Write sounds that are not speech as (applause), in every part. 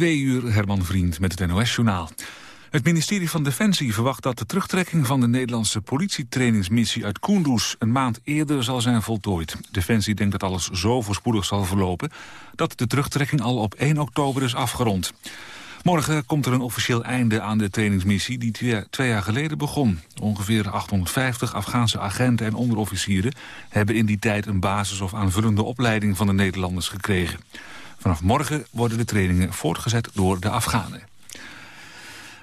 Twee uur Herman Vriend met het NOS-journaal. Het ministerie van Defensie verwacht dat de terugtrekking van de Nederlandse politietrainingsmissie uit Kunduz een maand eerder zal zijn voltooid. Defensie denkt dat alles zo voorspoedig zal verlopen dat de terugtrekking al op 1 oktober is afgerond. Morgen komt er een officieel einde aan de trainingsmissie die twee jaar geleden begon. Ongeveer 850 Afghaanse agenten en onderofficieren hebben in die tijd een basis- of aanvullende opleiding van de Nederlanders gekregen. Vanaf morgen worden de trainingen voortgezet door de Afghanen.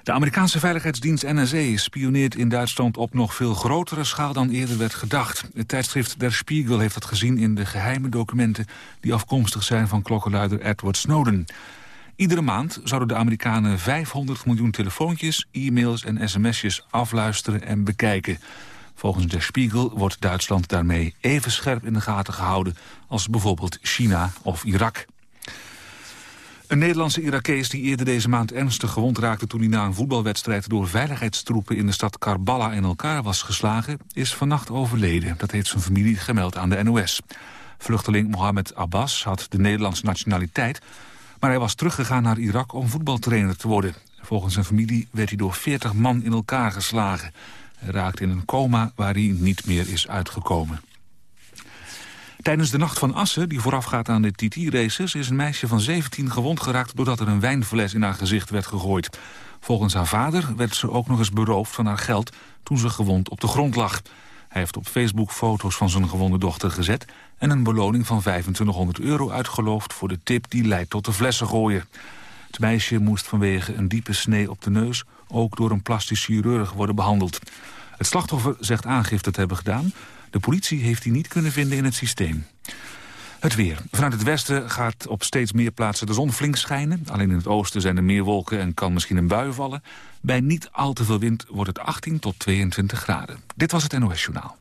De Amerikaanse veiligheidsdienst NSA spioneert in Duitsland op nog veel grotere schaal dan eerder werd gedacht. Het tijdschrift Der Spiegel heeft dat gezien in de geheime documenten die afkomstig zijn van klokkenluider Edward Snowden. Iedere maand zouden de Amerikanen 500 miljoen telefoontjes, e-mails en sms'jes afluisteren en bekijken. Volgens Der Spiegel wordt Duitsland daarmee even scherp in de gaten gehouden als bijvoorbeeld China of Irak. Een Nederlandse Irakees die eerder deze maand ernstig gewond raakte... toen hij na een voetbalwedstrijd door veiligheidstroepen in de stad Karbala in elkaar was geslagen... is vannacht overleden. Dat heeft zijn familie gemeld aan de NOS. Vluchteling Mohammed Abbas had de Nederlandse nationaliteit... maar hij was teruggegaan naar Irak om voetbaltrainer te worden. Volgens zijn familie werd hij door 40 man in elkaar geslagen. Hij raakte in een coma waar hij niet meer is uitgekomen. Tijdens de Nacht van Assen, die voorafgaat aan de TT-races... is een meisje van 17 gewond geraakt doordat er een wijnfles in haar gezicht werd gegooid. Volgens haar vader werd ze ook nog eens beroofd van haar geld... toen ze gewond op de grond lag. Hij heeft op Facebook foto's van zijn gewonde dochter gezet... en een beloning van 2500 euro uitgeloofd voor de tip die leidt tot de flessen gooien. Het meisje moest vanwege een diepe snee op de neus... ook door een plastisch chirurg worden behandeld. Het slachtoffer zegt aangifte te hebben gedaan... De politie heeft die niet kunnen vinden in het systeem. Het weer. Vanuit het westen gaat op steeds meer plaatsen de zon flink schijnen. Alleen in het oosten zijn er meer wolken en kan misschien een bui vallen. Bij niet al te veel wind wordt het 18 tot 22 graden. Dit was het NOS Journaal.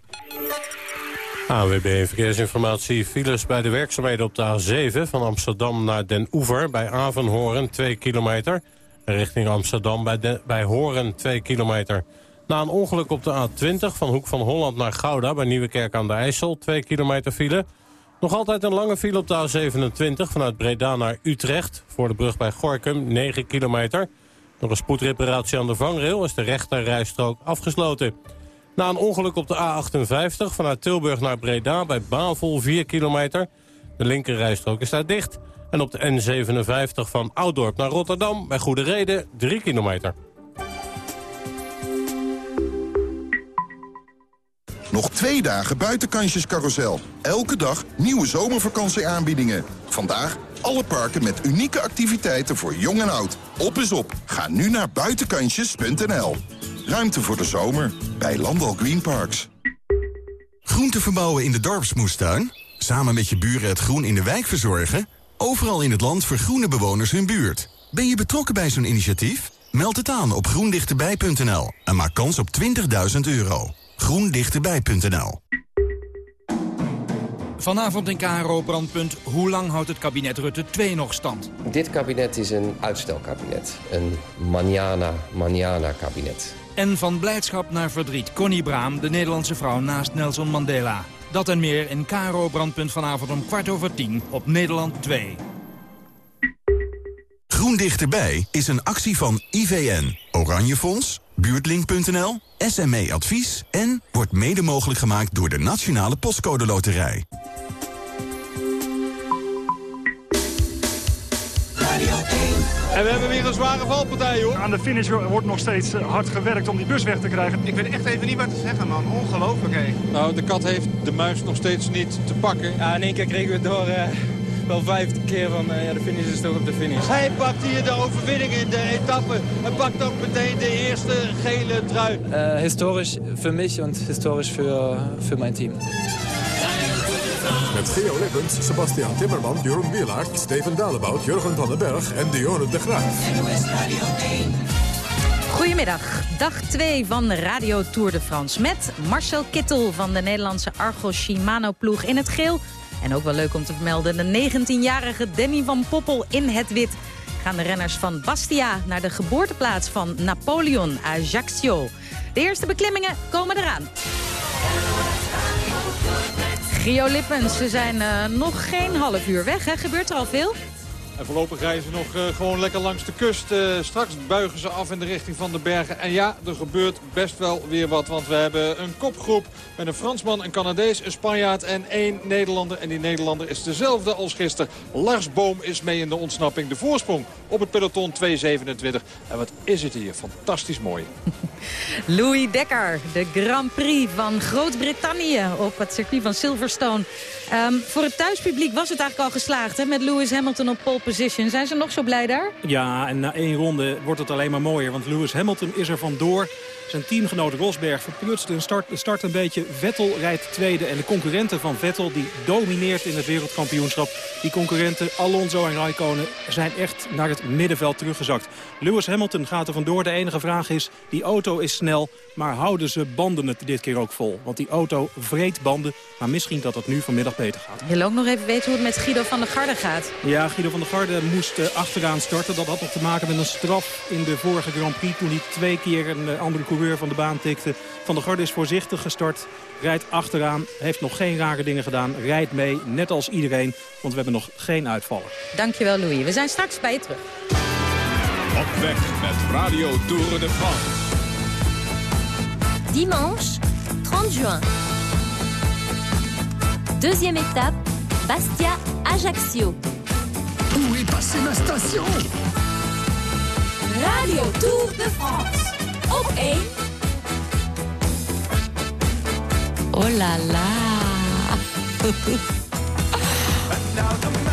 AWB Verkeersinformatie. Files bij de werkzaamheden op de A7 van Amsterdam naar Den Oever... bij Avenhoorn 2 kilometer. Richting Amsterdam bij, de, bij Horen 2 kilometer. Na een ongeluk op de A20 van Hoek van Holland naar Gouda... bij Nieuwekerk aan de IJssel, 2 kilometer file. Nog altijd een lange file op de A27 vanuit Breda naar Utrecht... voor de brug bij Gorkum, 9 kilometer. Door een spoedreparatie aan de vangrail is de rechterrijstrook afgesloten. Na een ongeluk op de A58 vanuit Tilburg naar Breda bij Bavel, 4 kilometer. De linkerrijstrook is daar dicht. En op de N57 van Ouddorp naar Rotterdam bij Goede Reden, 3 kilometer. Nog twee dagen buitenkansjescarousel. Elke dag nieuwe zomervakantieaanbiedingen. Vandaag alle parken met unieke activiteiten voor jong en oud. Op is op. Ga nu naar buitenkansjes.nl. Ruimte voor de zomer bij Landal Green Parks. Groente verbouwen in de dorpsmoestuin? Samen met je buren het groen in de wijk verzorgen? Overal in het land vergroenen bewoners hun buurt. Ben je betrokken bij zo'n initiatief? Meld het aan op groendichterbij.nl en maak kans op 20.000 euro groendichterbij.nl Vanavond in KRO Brandpunt. Hoe lang houdt het kabinet Rutte 2 nog stand? Dit kabinet is een uitstelkabinet. Een manjana, manjana kabinet. En van blijdschap naar verdriet. Connie Braam, de Nederlandse vrouw naast Nelson Mandela. Dat en meer in KRO Brandpunt vanavond om kwart over tien op Nederland 2. Groen Dichterbij is een actie van IVN, Oranje Fonds, Buurtlink.nl, SME Advies en wordt mede mogelijk gemaakt door de Nationale Postcode Loterij. En we hebben weer een zware valpartij, hoor. Aan de finish wordt nog steeds eh, hard gewerkt om die bus weg te krijgen. Ik weet echt even niet wat te zeggen, man. Ongelooflijk, hé. Nou, de kat heeft de muis nog steeds niet te pakken. Ja, in één keer kregen we het door... Uh wel vijfde keer van uh, ja, de finish is toch op de finish. Hij pakt hier de overwinning in de etappe. Hij pakt ook meteen de eerste gele trui. Uh, historisch voor mij en historisch voor, voor mijn team. Met Geo Lippens, Sebastian Timmerman, Jeroen Wielaert, Steven Dalebout, Jurgen van den Berg en Dionne de Graaf. Goedemiddag, dag 2 van Radio Tour de France. Met Marcel Kittel van de Nederlandse Argo Shimano-ploeg in het geel en ook wel leuk om te vermelden, de 19-jarige Danny van Poppel in het wit. Gaan de renners van Bastia naar de geboorteplaats van Napoleon, Ajaccio. De eerste beklimmingen komen eraan. Gio Lippens, ze zijn uh, nog geen half uur weg. Hè? Gebeurt er al veel? En voorlopig rijden ze nog uh, gewoon lekker langs de kust. Uh, straks buigen ze af in de richting van de bergen. En ja, er gebeurt best wel weer wat. Want we hebben een kopgroep met een Fransman, een Canadees, een Spanjaard en één Nederlander. En die Nederlander is dezelfde als gisteren. Lars Boom is mee in de ontsnapping. De voorsprong op het peloton 2.27. En wat is het hier fantastisch mooi. (laughs) Louis Dekker, de Grand Prix van Groot-Brittannië op het circuit van Silverstone. Um, voor het thuispubliek was het eigenlijk al geslaagd hè, met Lewis Hamilton op pole position. Zijn ze nog zo blij daar? Ja, en na één ronde wordt het alleen maar mooier. Want Lewis Hamilton is er vandoor. Zijn teamgenoot Rosberg verprutst de start, de start een beetje. Vettel rijdt tweede en de concurrenten van Vettel... die domineert in het wereldkampioenschap. Die concurrenten Alonso en Raikkonen zijn echt naar het middenveld teruggezakt. Lewis Hamilton gaat er vandoor. De enige vraag is, die auto is snel... maar houden ze banden het dit keer ook vol? Want die auto vreet banden, maar misschien dat het nu vanmiddag beter gaat. Je wil ook nog even weten hoe het met Guido van der Garde gaat. Ja, Guido van der Garde moest uh, achteraan starten. Dat had nog te maken met een straf in de vorige Grand Prix... toen hij twee keer een uh, andere coureur van de baan tikte. Van der Garde is voorzichtig gestart, rijdt achteraan, heeft nog geen rare dingen gedaan. Rijdt mee, net als iedereen, want we hebben nog geen uitvallen. Dankjewel Louis, we zijn straks bij je terug. Op weg met Radio Tour de France. Dimanche 30 juin. Deuxième étape, Bastia-Ajaccio. Où est passée ma station Radio Tour de France. Op 1. Oh la la. (laughs)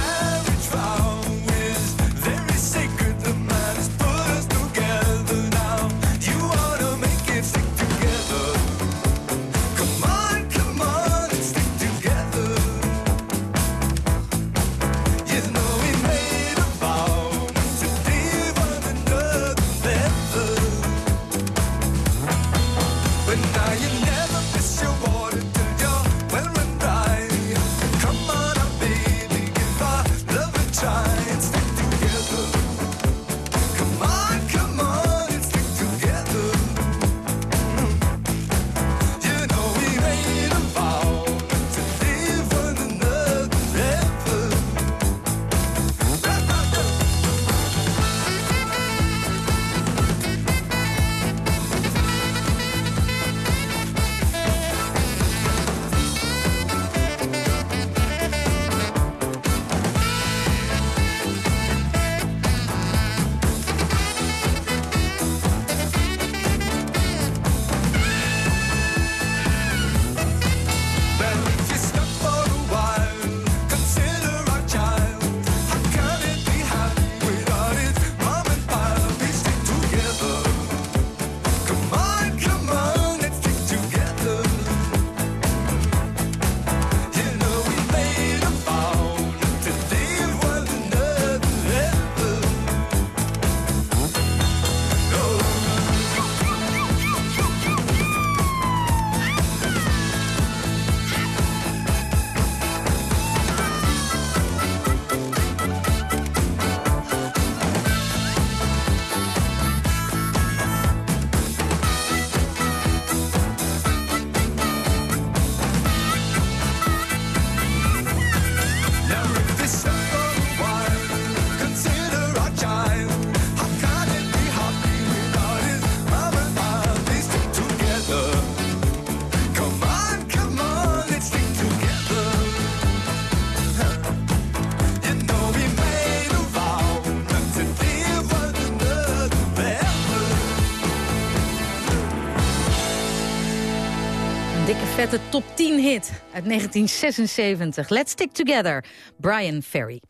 uit 1976. Let's Stick Together, Brian Ferry.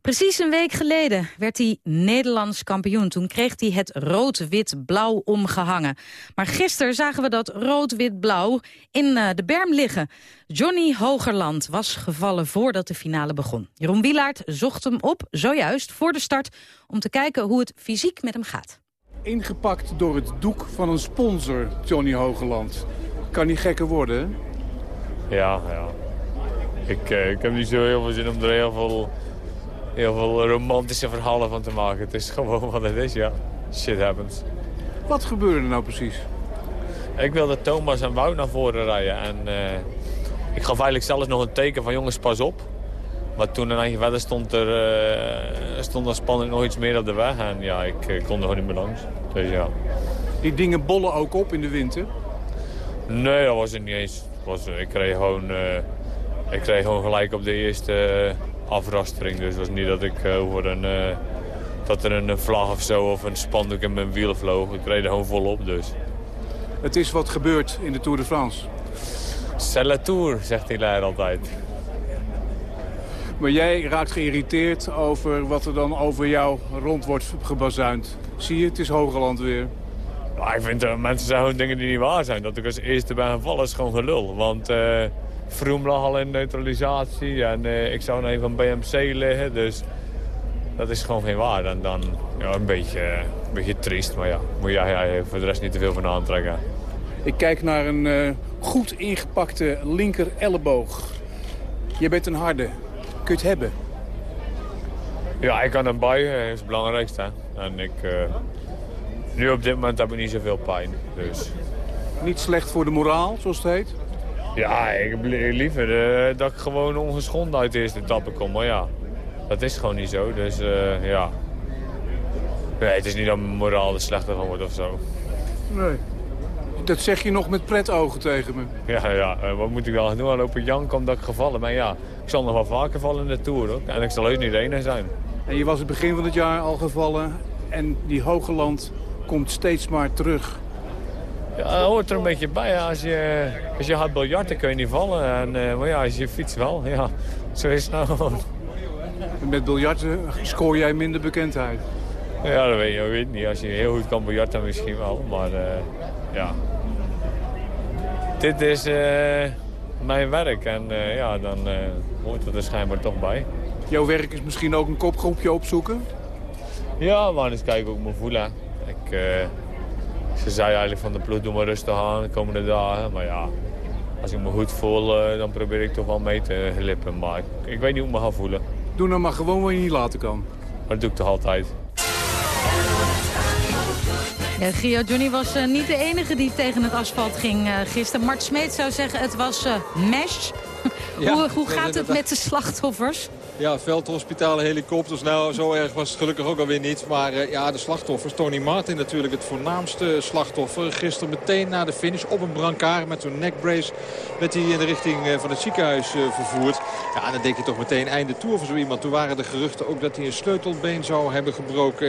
Precies een week geleden werd hij Nederlands kampioen. Toen kreeg hij het rood-wit-blauw omgehangen. Maar gisteren zagen we dat rood-wit-blauw in uh, de berm liggen. Johnny Hogerland was gevallen voordat de finale begon. Jeroen Wielaert zocht hem op, zojuist, voor de start... om te kijken hoe het fysiek met hem gaat. Ingepakt door het doek van een sponsor, Johnny Hogerland. Kan niet gekker worden, Ja, ja. Ik, uh, ik heb niet zo heel veel zin om er heel veel, heel veel romantische verhalen van te maken. Het is gewoon wat het is, ja. Shit happens. Wat gebeurde er nou precies? Ik wilde Thomas en Wout naar voren rijden. En uh, ik gaf eigenlijk zelfs nog een teken van jongens, pas op. Maar toen een eindje verder stond er, uh, stond er spanning nog iets meer op de weg. En ja, ik, ik kon er gewoon niet meer langs. Dus ja. Die dingen bollen ook op in de winter? Nee, dat was het niet eens. Was, ik, kreeg gewoon, uh, ik kreeg gewoon gelijk op de eerste uh, afrastering. Dus het was niet dat ik over een, dat er een vlag of zo of een spandoek in mijn wiel vloog. Ik reed er gewoon volop dus. Het is wat gebeurt in de Tour de France. C'est la Tour, zegt die leider altijd. Maar jij raakt geïrriteerd over wat er dan over jou rond wordt gebazuind. Zie je, het is Hogeland weer. Ja, ik vind uh, mensen zeggen gewoon dingen die niet waar zijn. Dat ik als eerste ben gevallen is gewoon gelul. Want uh, Vroom lag al in neutralisatie en uh, ik zou nog even van BMC liggen. Dus dat is gewoon geen waar. En dan ja, een, beetje, een beetje triest. Maar ja, moet jij ja, voor de rest niet te veel van aantrekken. Ik kijk naar een goed ingepakte linker elleboog. Je bent een harde. Kun je het hebben? Ja, ik kan hem buigen. Dat is het belangrijkste. En ik, uh, nu op dit moment heb ik niet zoveel pijn. Dus. Niet slecht voor de moraal, zoals het heet? Ja, ik heb liever uh, dat ik gewoon ongeschonden uit de eerste etappe kom. Maar ja, dat is gewoon niet zo. Dus uh, ja. Nee, het is niet dat mijn moraal er slechter van wordt of zo. Nee. Dat zeg je nog met pretogen tegen me. Ja, ja. wat moet ik dan doen? Lopen janken omdat ik gevallen ben? Ja, ik zal nog wel vaker vallen in de Tour. Ook. En ik zal heus niet de ene zijn. En je was het begin van het jaar al gevallen. En die hoge land komt steeds maar terug. Ja, dat hoort er een beetje bij. Als je, als je hard biljarten kun je niet vallen. En, uh, maar ja, als je fietst wel. (laughs) Ja, zo is het nou. Met biljarten scoor jij minder bekendheid? Ja, dat weet je, weet niet. Als je heel goed kan biljarten misschien wel. Maar uh, ja. Dit is... Uh, mijn werk. En uh, ja, dan hoort het er schijnbaar toch bij. Jouw werk is misschien ook een kopgroepje opzoeken? Ja, maar eens kijken hoe ik me voel. Hè. Uh, ze zei eigenlijk van de ploeg, doe maar rustig aan de komende dagen. Maar ja, als ik me goed voel, dan probeer ik toch wel mee te glippen. Maar ik, ik, weet niet hoe ik me ga voelen. Doe nou maar gewoon wat je niet laten kan. Maar dat doe ik toch altijd. Ja, Gio Johnny was uh, niet de enige die tegen het asfalt ging uh, gisteren. Mart Smeet zou zeggen het was uh, mesh. Ja, hoe, hoe gaat het met de slachtoffers? Ja, veldhospitalen, helikopters. Nou, zo erg was het gelukkig ook alweer niet. Maar uh, ja, de slachtoffers. Tony Martin natuurlijk het voornaamste slachtoffer. Gisteren meteen na de finish op een brancard met zo'n neckbrace... werd hij in de richting uh, van het ziekenhuis uh, vervoerd. Ja, dan denk je toch meteen einde tour voor zo iemand. Toen waren de geruchten ook dat hij een sleutelbeen zou hebben gebroken.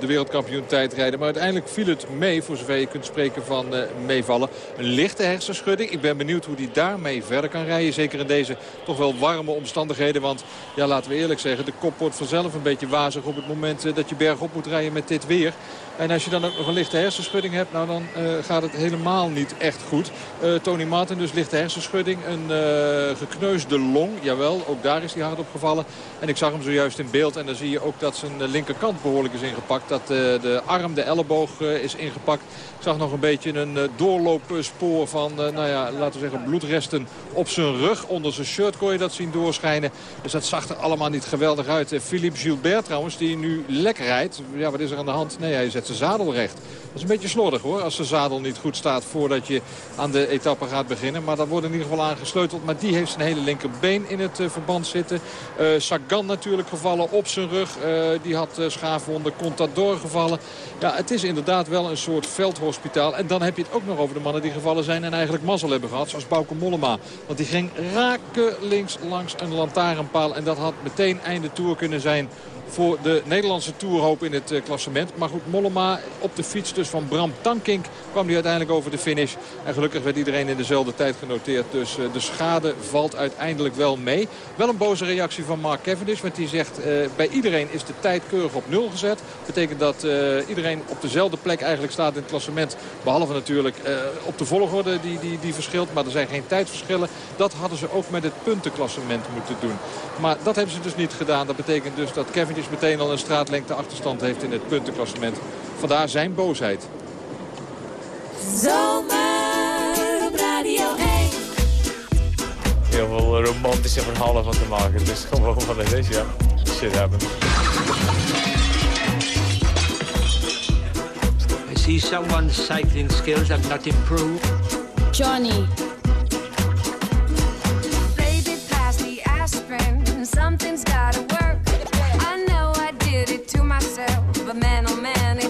de wereldkampioen tijdrijden. Maar uiteindelijk viel het mee, voor zover je kunt spreken van meevallen. Een lichte hersenschudding. Ik ben benieuwd hoe hij daarmee verder kan rijden. Zeker in deze toch wel warme omstandigheden. Want ja, laten we eerlijk zeggen, de kop wordt vanzelf een beetje wazig op het moment dat je bergop moet rijden met dit weer. En als je dan ook nog een lichte hersenschudding hebt, nou dan uh, gaat het helemaal niet echt goed. Uh, Tony Martin dus lichte hersenschudding, een uh, gekneusde long. Jawel, ook daar is hij hard op gevallen. En ik zag hem zojuist in beeld en dan zie je ook dat zijn linkerkant behoorlijk is ingepakt. Dat de arm, de elleboog is ingepakt. Ik zag nog een beetje een doorloopspoor van, nou ja, laten we zeggen bloedresten op zijn rug. Onder zijn shirt kon je dat zien doorschijnen. Dus dat zag er allemaal niet geweldig uit. Philippe Gilbert trouwens, die nu lekker rijdt. Ja, wat is er aan de hand? Nee, hij zet recht. Dat is een beetje slordig hoor, als de zadel niet goed staat voordat je aan de etappe gaat beginnen. Maar dat wordt in ieder geval aangesleuteld. Maar die heeft zijn hele linkerbeen in het uh, verband zitten. Uh, Sagan natuurlijk gevallen op zijn rug. Uh, die had uh, schaafwonden, Contador gevallen. Ja, het is inderdaad wel een soort veldhospitaal. En dan heb je het ook nog over de mannen die gevallen zijn en eigenlijk mazzel hebben gehad. Zoals Bauke Mollema. Want die ging rakelings langs een lantaarnpaal. En dat had meteen einde tour kunnen zijn voor de Nederlandse toerhoop in het uh, klassement. Maar goed, Mollema op de fiets dus van Bram Tankink kwam hij uiteindelijk over de finish. En gelukkig werd iedereen in dezelfde tijd genoteerd. Dus uh, de schade valt uiteindelijk wel mee. Wel een boze reactie van Mark Cavendish. Want die zegt uh, bij iedereen is de tijd keurig op nul gezet. Betekent dat iedereen op dezelfde plek eigenlijk staat in het klassement. Behalve natuurlijk op de volgorde die, die, die verschilt. Maar er zijn geen tijdverschillen. Dat hadden ze ook met het puntenklassement moeten doen. Maar dat hebben ze dus niet gedaan. Dat betekent dus dat Cavendish meteen al een straatlengte achterstand heeft in het puntenklassement. Vandaar zijn boosheid. Zomer op Radio 1. Heel veel romantische verhalen van te maken. Het is gewoon wat het is, ja. Shit happens. I see someone's cycling skills have not improved. Johnny. Baby, pass the aspirin. But man, oh man,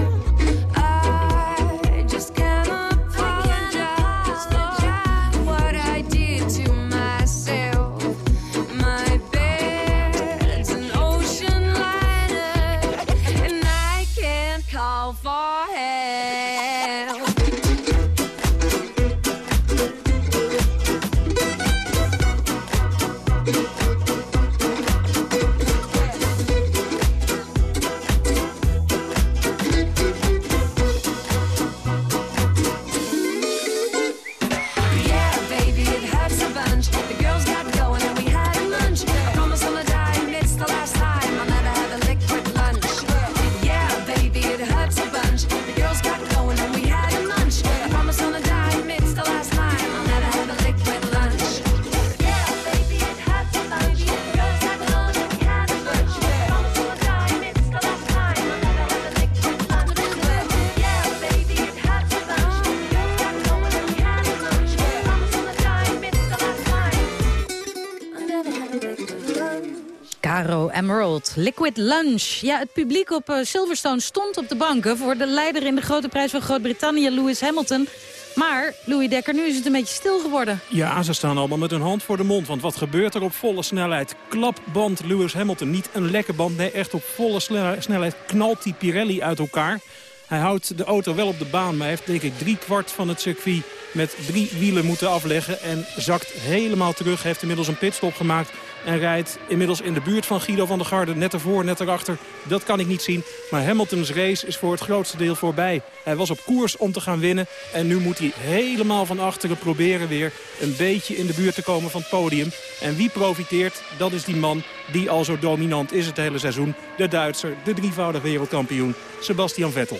Liquid Lunch. Ja, het publiek op eh, Silverstone stond op de banken... voor de leider in de grote prijs van Groot-Brittannië, Lewis Hamilton. Maar, Louis Dekker, nu is het een beetje stil geworden. Ja, ze staan allemaal met hun hand voor de mond. Want wat gebeurt er op volle snelheid? Klapband Lewis Hamilton. Niet een lekke band, nee, echt op volle snelheid knalt die Pirelli uit elkaar. Hij houdt de auto wel op de baan, maar heeft denk ik drie kwart van het circuit met drie wielen moeten afleggen. En zakt helemaal terug, heeft inmiddels een pitstop gemaakt. En rijdt inmiddels in de buurt van Guido van der Garde. Net ervoor, net erachter. Dat kan ik niet zien. Maar Hamilton's race is voor het grootste deel voorbij. Hij was op koers om te gaan winnen. En nu moet hij helemaal van achteren proberen weer een beetje in de buurt te komen van het podium. En wie profiteert, dat is die man die al zo dominant is het hele seizoen. De Duitser, de drievoudig wereldkampioen, Sebastian Vettel.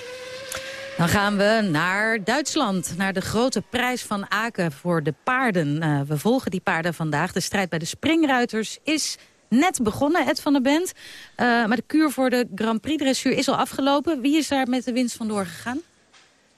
Dan gaan we naar Duitsland, naar de grote prijs van Aken voor de paarden. Eh, we volgen die paarden vandaag. De strijd bij de springruiters is net begonnen, Ed van der Bent. Eh, maar de kuur voor de Grand Prix dressuur is al afgelopen. Wie is daar met de winst vandoor gegaan?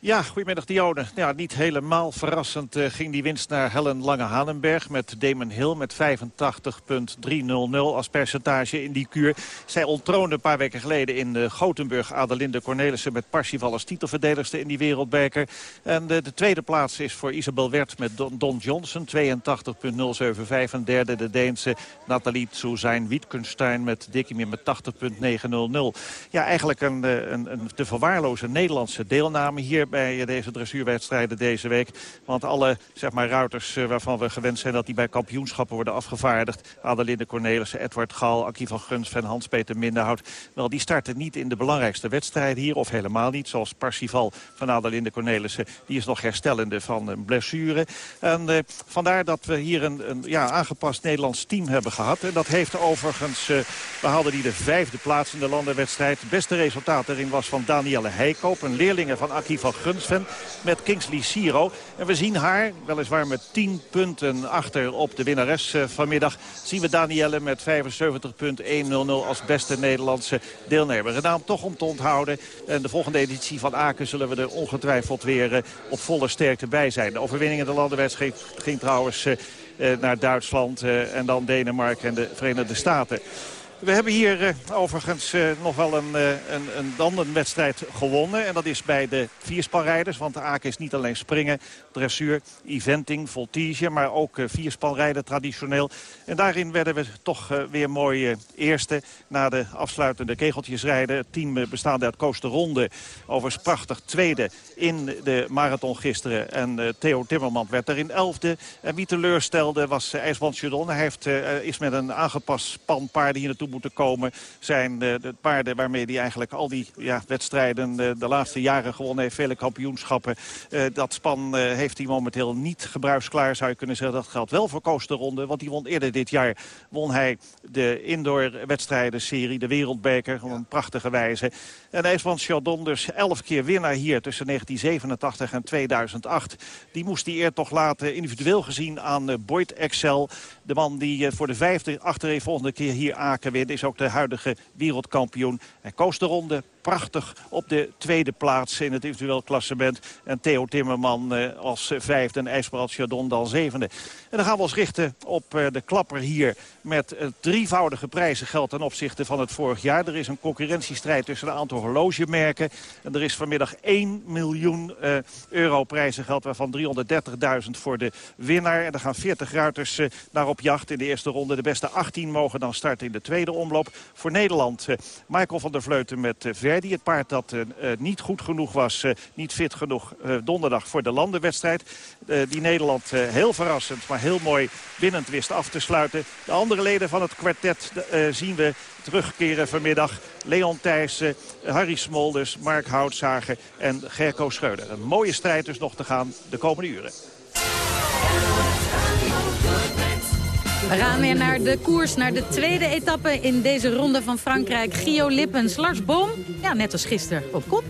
Ja, goedemiddag Dione. Ja, niet helemaal verrassend eh, ging die winst naar Helen Lange-Hanenberg met Damon Hill met 85,300 als percentage in die kuur. Zij ontroonde een paar weken geleden in uh, Gothenburg Adelinde Cornelissen met Parsifal als titelverdedigster in die wereldbeker. En de, de tweede plaats is voor Isabel Wert met Don, Johnson 82,075. En derde de Deense Nathalie Tsuzijn Wittgenstein met Dikkemir met 80,900. Ja, eigenlijk een, een, een te verwaarloze Nederlandse deelname hier bij deze dressuurwedstrijden deze week. Want alle zeg maar, ruiters eh, waarvan we gewend zijn dat die bij kampioenschappen worden afgevaardigd. Adelinde Cornelissen, Edward Gal, Akkie van Guns van Hans-Peter Minderhout. Wel, die starten niet in de belangrijkste wedstrijden hier. Of helemaal niet, zoals Parsifal van Adelinde Cornelissen. Die is nog herstellende van een blessure. En eh, vandaar dat we hier een, een ja, aangepast Nederlands team hebben gehad. En dat heeft overigens, uh, we die de vijfde plaats in de landenwedstrijd. Het beste resultaat erin was van Danielle Heikoop. Een leerlinge van Akkie van Met Kingsley Siro. En we zien haar, weliswaar met 10 punten achter op de winnares uh, vanmiddag... zien we Danielle met 75.100 als beste Nederlandse deelnemer. Een naam toch om te onthouden. En de volgende editie van Aken zullen we er ongetwijfeld weer uh, op volle sterkte bij zijn. De overwinning in de landenwedstrijd ging, trouwens uh, naar Duitsland en dan Denemarken en de Verenigde Staten. We hebben hier uh, overigens uh, nog wel een, uh, een, een landenwedstrijd gewonnen. En dat is bij de vierspanrijders. Want de Aken is niet alleen springen, dressuur, eventing, voltige. Maar ook vierspanrijden traditioneel. En daarin werden we toch weer mooi eerste. Na de afsluitende kegeltjesrijden. Het team bestaande uit Koos de Ronde. Overigens prachtig tweede in de marathon gisteren. En Theo Timmerman werd daarin elfde. En wie teleurstelde was IJsband Judon. Hij heeft, is met een aangepast span paarden hier naartoe moeten komen... zijn de, de paarden waarmee hij eigenlijk al die ja, wedstrijden de, de, laatste jaren gewonnen heeft. Vele kampioenschappen. Uh, dat span heeft hij momenteel niet gebruiksklaar, zou je kunnen zeggen. Dat geldt wel voor Ronde, want die won eerder dit jaar... won hij de indoor-wedstrijden-serie, de Wereldbeker, op een prachtige wijze. En IJsland Chardon, dus elf keer winnaar hier tussen 1987 en 2008. Die moest die eer toch laten, individueel gezien, aan Boyd Excel. De man die voor de vijfde achtereenvolgende keer hier Aken is ook de huidige wereldkampioen. Hij koos de ronde prachtig op de tweede plaats in het individueel klassement. En Theo Timmerman eh, als vijfde en IJsbrand Chardon dan zevende. En dan gaan we ons richten op eh, de klapper hier met het drievoudige prijzengeld ten opzichte van het vorig jaar. Er is een concurrentiestrijd tussen een aantal horlogemerken. En er is vanmiddag 1 miljoen uh, euro prijzengeld, waarvan 330.000 voor de winnaar. En er gaan 40 ruiters naar op jacht in de eerste ronde. De beste 18 mogen dan starten in de tweede omloop. Voor Nederland Michael van der Vleuten met uh, Het paard dat uh, niet goed genoeg was, uh, niet fit genoeg donderdag voor de landenwedstrijd. die Nederland heel verrassend, maar heel mooi winnend wist af te sluiten. De andere leden van het kwartet zien we terugkeren vanmiddag. Leon Thijssen, Harry Smolders, Mark Houtzager en Gerco Schreuder. Een mooie strijd dus nog te gaan de komende uren. We gaan weer naar de koers, naar de tweede etappe in deze ronde van Frankrijk. Gio Lippens, Lars Boom, ja, net als gisteren op kop.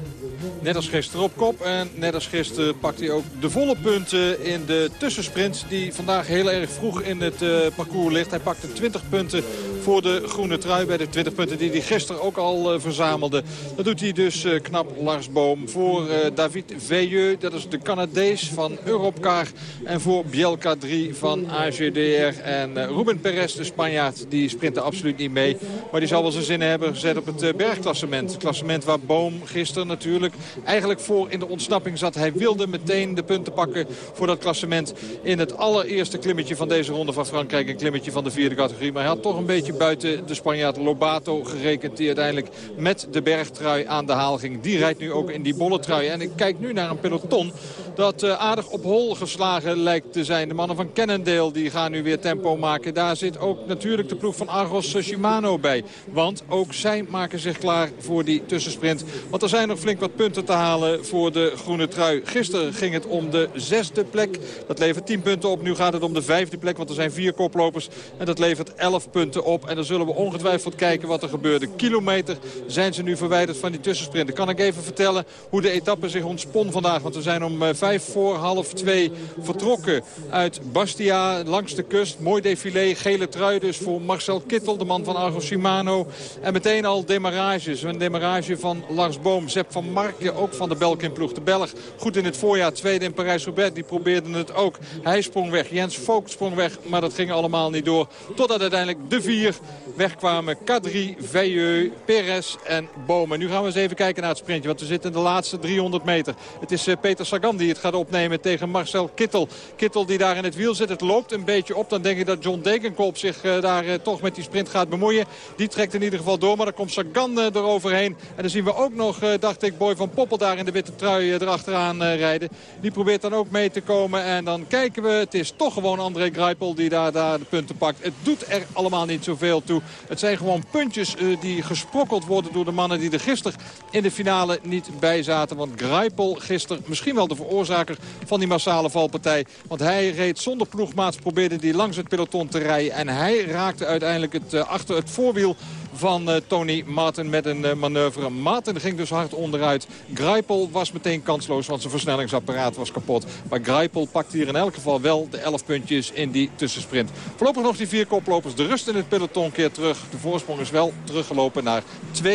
Net als gisteren op kop en net als gisteren pakt hij ook de volle punten in de tussensprint. Die vandaag heel erg vroeg in het uh, parcours ligt. Hij pakte 20 punten voor de groene trui bij de 20 punten die hij gisteren ook al uh, verzamelde. Dat doet hij dus uh, knap Lars Boom. Voor David Veilleux, dat is de Canadees van Europcar. En voor Bielka 3 van AGDR. En Ruben Perez, de Spanjaard, die sprintte absoluut niet mee. Maar die zal wel zijn zin hebben gezet op het bergklassement. Het klassement waar Boom gisteren natuurlijk eigenlijk voor in de ontsnapping zat. Hij wilde meteen de punten pakken voor dat klassement in het allereerste klimmetje van deze ronde van Frankrijk. Een klimmetje van de vierde categorie. Maar hij had toch een beetje buiten de Spanjaard Lobato gerekend. Die uiteindelijk met de bergtrui aan de haal ging. Die rijdt nu ook in die bolle trui. En ik kijk nu naar een peloton dat uh, aardig op hol geslagen lijkt te zijn. De mannen van Cannondale die gaan nu weer tempo maken. Daar zit ook natuurlijk de ploeg van Argos Shimano bij. Want ook zij maken zich klaar voor die tussensprint. Want er zijn nog flink wat punten te halen voor de groene trui. Gisteren ging het om de zesde plek. Dat levert 10 punten op. Nu gaat het om de vijfde plek, want er zijn vier koplopers. En dat levert 11 punten op. En dan zullen we ongetwijfeld kijken wat er gebeurde. Kilometer zijn ze nu verwijderd van die tussensprinten. Kan ik even vertellen hoe de etappe zich ontspon vandaag. Want we zijn om vijf voor half twee vertrokken uit Bastia langs de kust. Mooi défilé, gele trui dus voor Marcel Kittel, de man van Argo Shimano. En meteen al demarages. Een demarage van Lars Boom, Sepp van Marken, ook van de Belkin-ploeg. De Belg goed in het voorjaar, tweede in Parijs-Roubaix. Die probeerden het ook. Hij sprong weg, Jens Vogt sprong weg, maar dat ging allemaal niet door. Totdat uiteindelijk de vier wegkwamen. Kadri, Veilleux, Perez en Boom. En nu gaan we eens even kijken naar het sprintje, want we zitten in de laatste 300 meter. Het is Peter Sagan die het gaat opnemen tegen Marcel Kittel. Kittel die daar in het wiel zit. Het loopt een beetje op. Dan denk ik dat John Degenkolb zich daar toch met die sprint gaat bemoeien. Die trekt in ieder geval door. Maar dan komt Sagan eroverheen. En dan zien we ook nog, dacht ik, Boy van Poppel daar in de witte trui erachteraan rijden. Die probeert dan ook mee te komen. En dan kijken we. Het is toch gewoon André Greipel die daar, daar de punten pakt. Het doet er allemaal niet zoveel toe. Het zijn gewoon puntjes die gesprokkeld worden door de mannen die er gisteren in de finale niet bij zaten. Want Greipel gisteren misschien wel de veroorzaker van die massale valpartij. Want hij reed zonder ploegmaats, probeerde die langs het peloton te rijden. En hij raakte uiteindelijk het, uh, achter het voorwiel van uh, Tony Martin met een uh, manoeuvre. Martin ging dus hard onderuit. Greipel was meteen kansloos, want zijn versnellingsapparaat was kapot. Maar Greipel pakt hier in elk geval wel de 11 puntjes in die tussensprint. Voorlopig nog die vier koplopers. De rust in het peloton keert terug. De voorsprong is wel teruggelopen naar 2.25.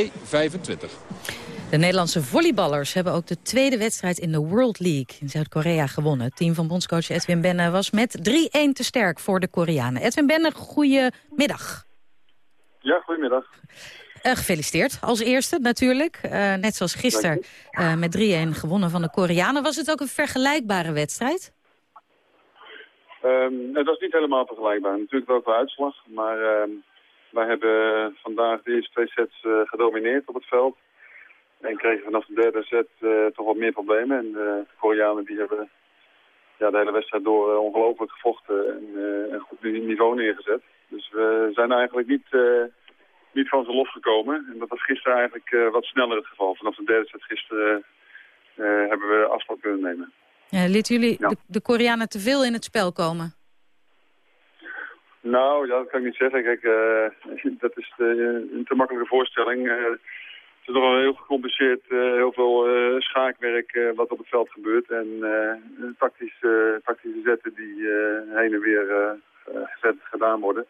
De Nederlandse volleyballers hebben ook de tweede wedstrijd in de World League in Zuid-Korea gewonnen. Het team van bondscoach Edwin Benne was met 3-1 te sterk voor de Koreanen. Edwin Benne, goedemiddag. Ja, goedemiddag. Uh, gefeliciteerd als eerste natuurlijk. Uh, net zoals gisteren uh, met 3-1 gewonnen van de Koreanen. Was het ook een vergelijkbare wedstrijd? Um, het was niet helemaal vergelijkbaar. Natuurlijk wel qua uitslag. Maar uh, wij hebben vandaag de eerste twee sets gedomineerd op het veld. En kregen vanaf de derde set toch wat meer problemen. En de Koreanen die hebben ja, de hele wedstrijd door ongelooflijk gevochten en een goed niveau neergezet. Dus we zijn eigenlijk niet, niet van ze losgekomen. En dat was gisteren eigenlijk wat sneller het geval. Vanaf de derde set gisteren hebben we afstand kunnen nemen. Ja, lieten jullie ja. de, de Koreanen te veel in het spel komen? Nou, ja, dat kan ik niet zeggen. Kijk, (laughs) dat is de, een te makkelijke voorstelling is toch wel heel gecompliceerd, uh, heel veel schaakwerk wat op het veld gebeurt. En tactische, tactische zetten die heen en weer gezet, gedaan worden.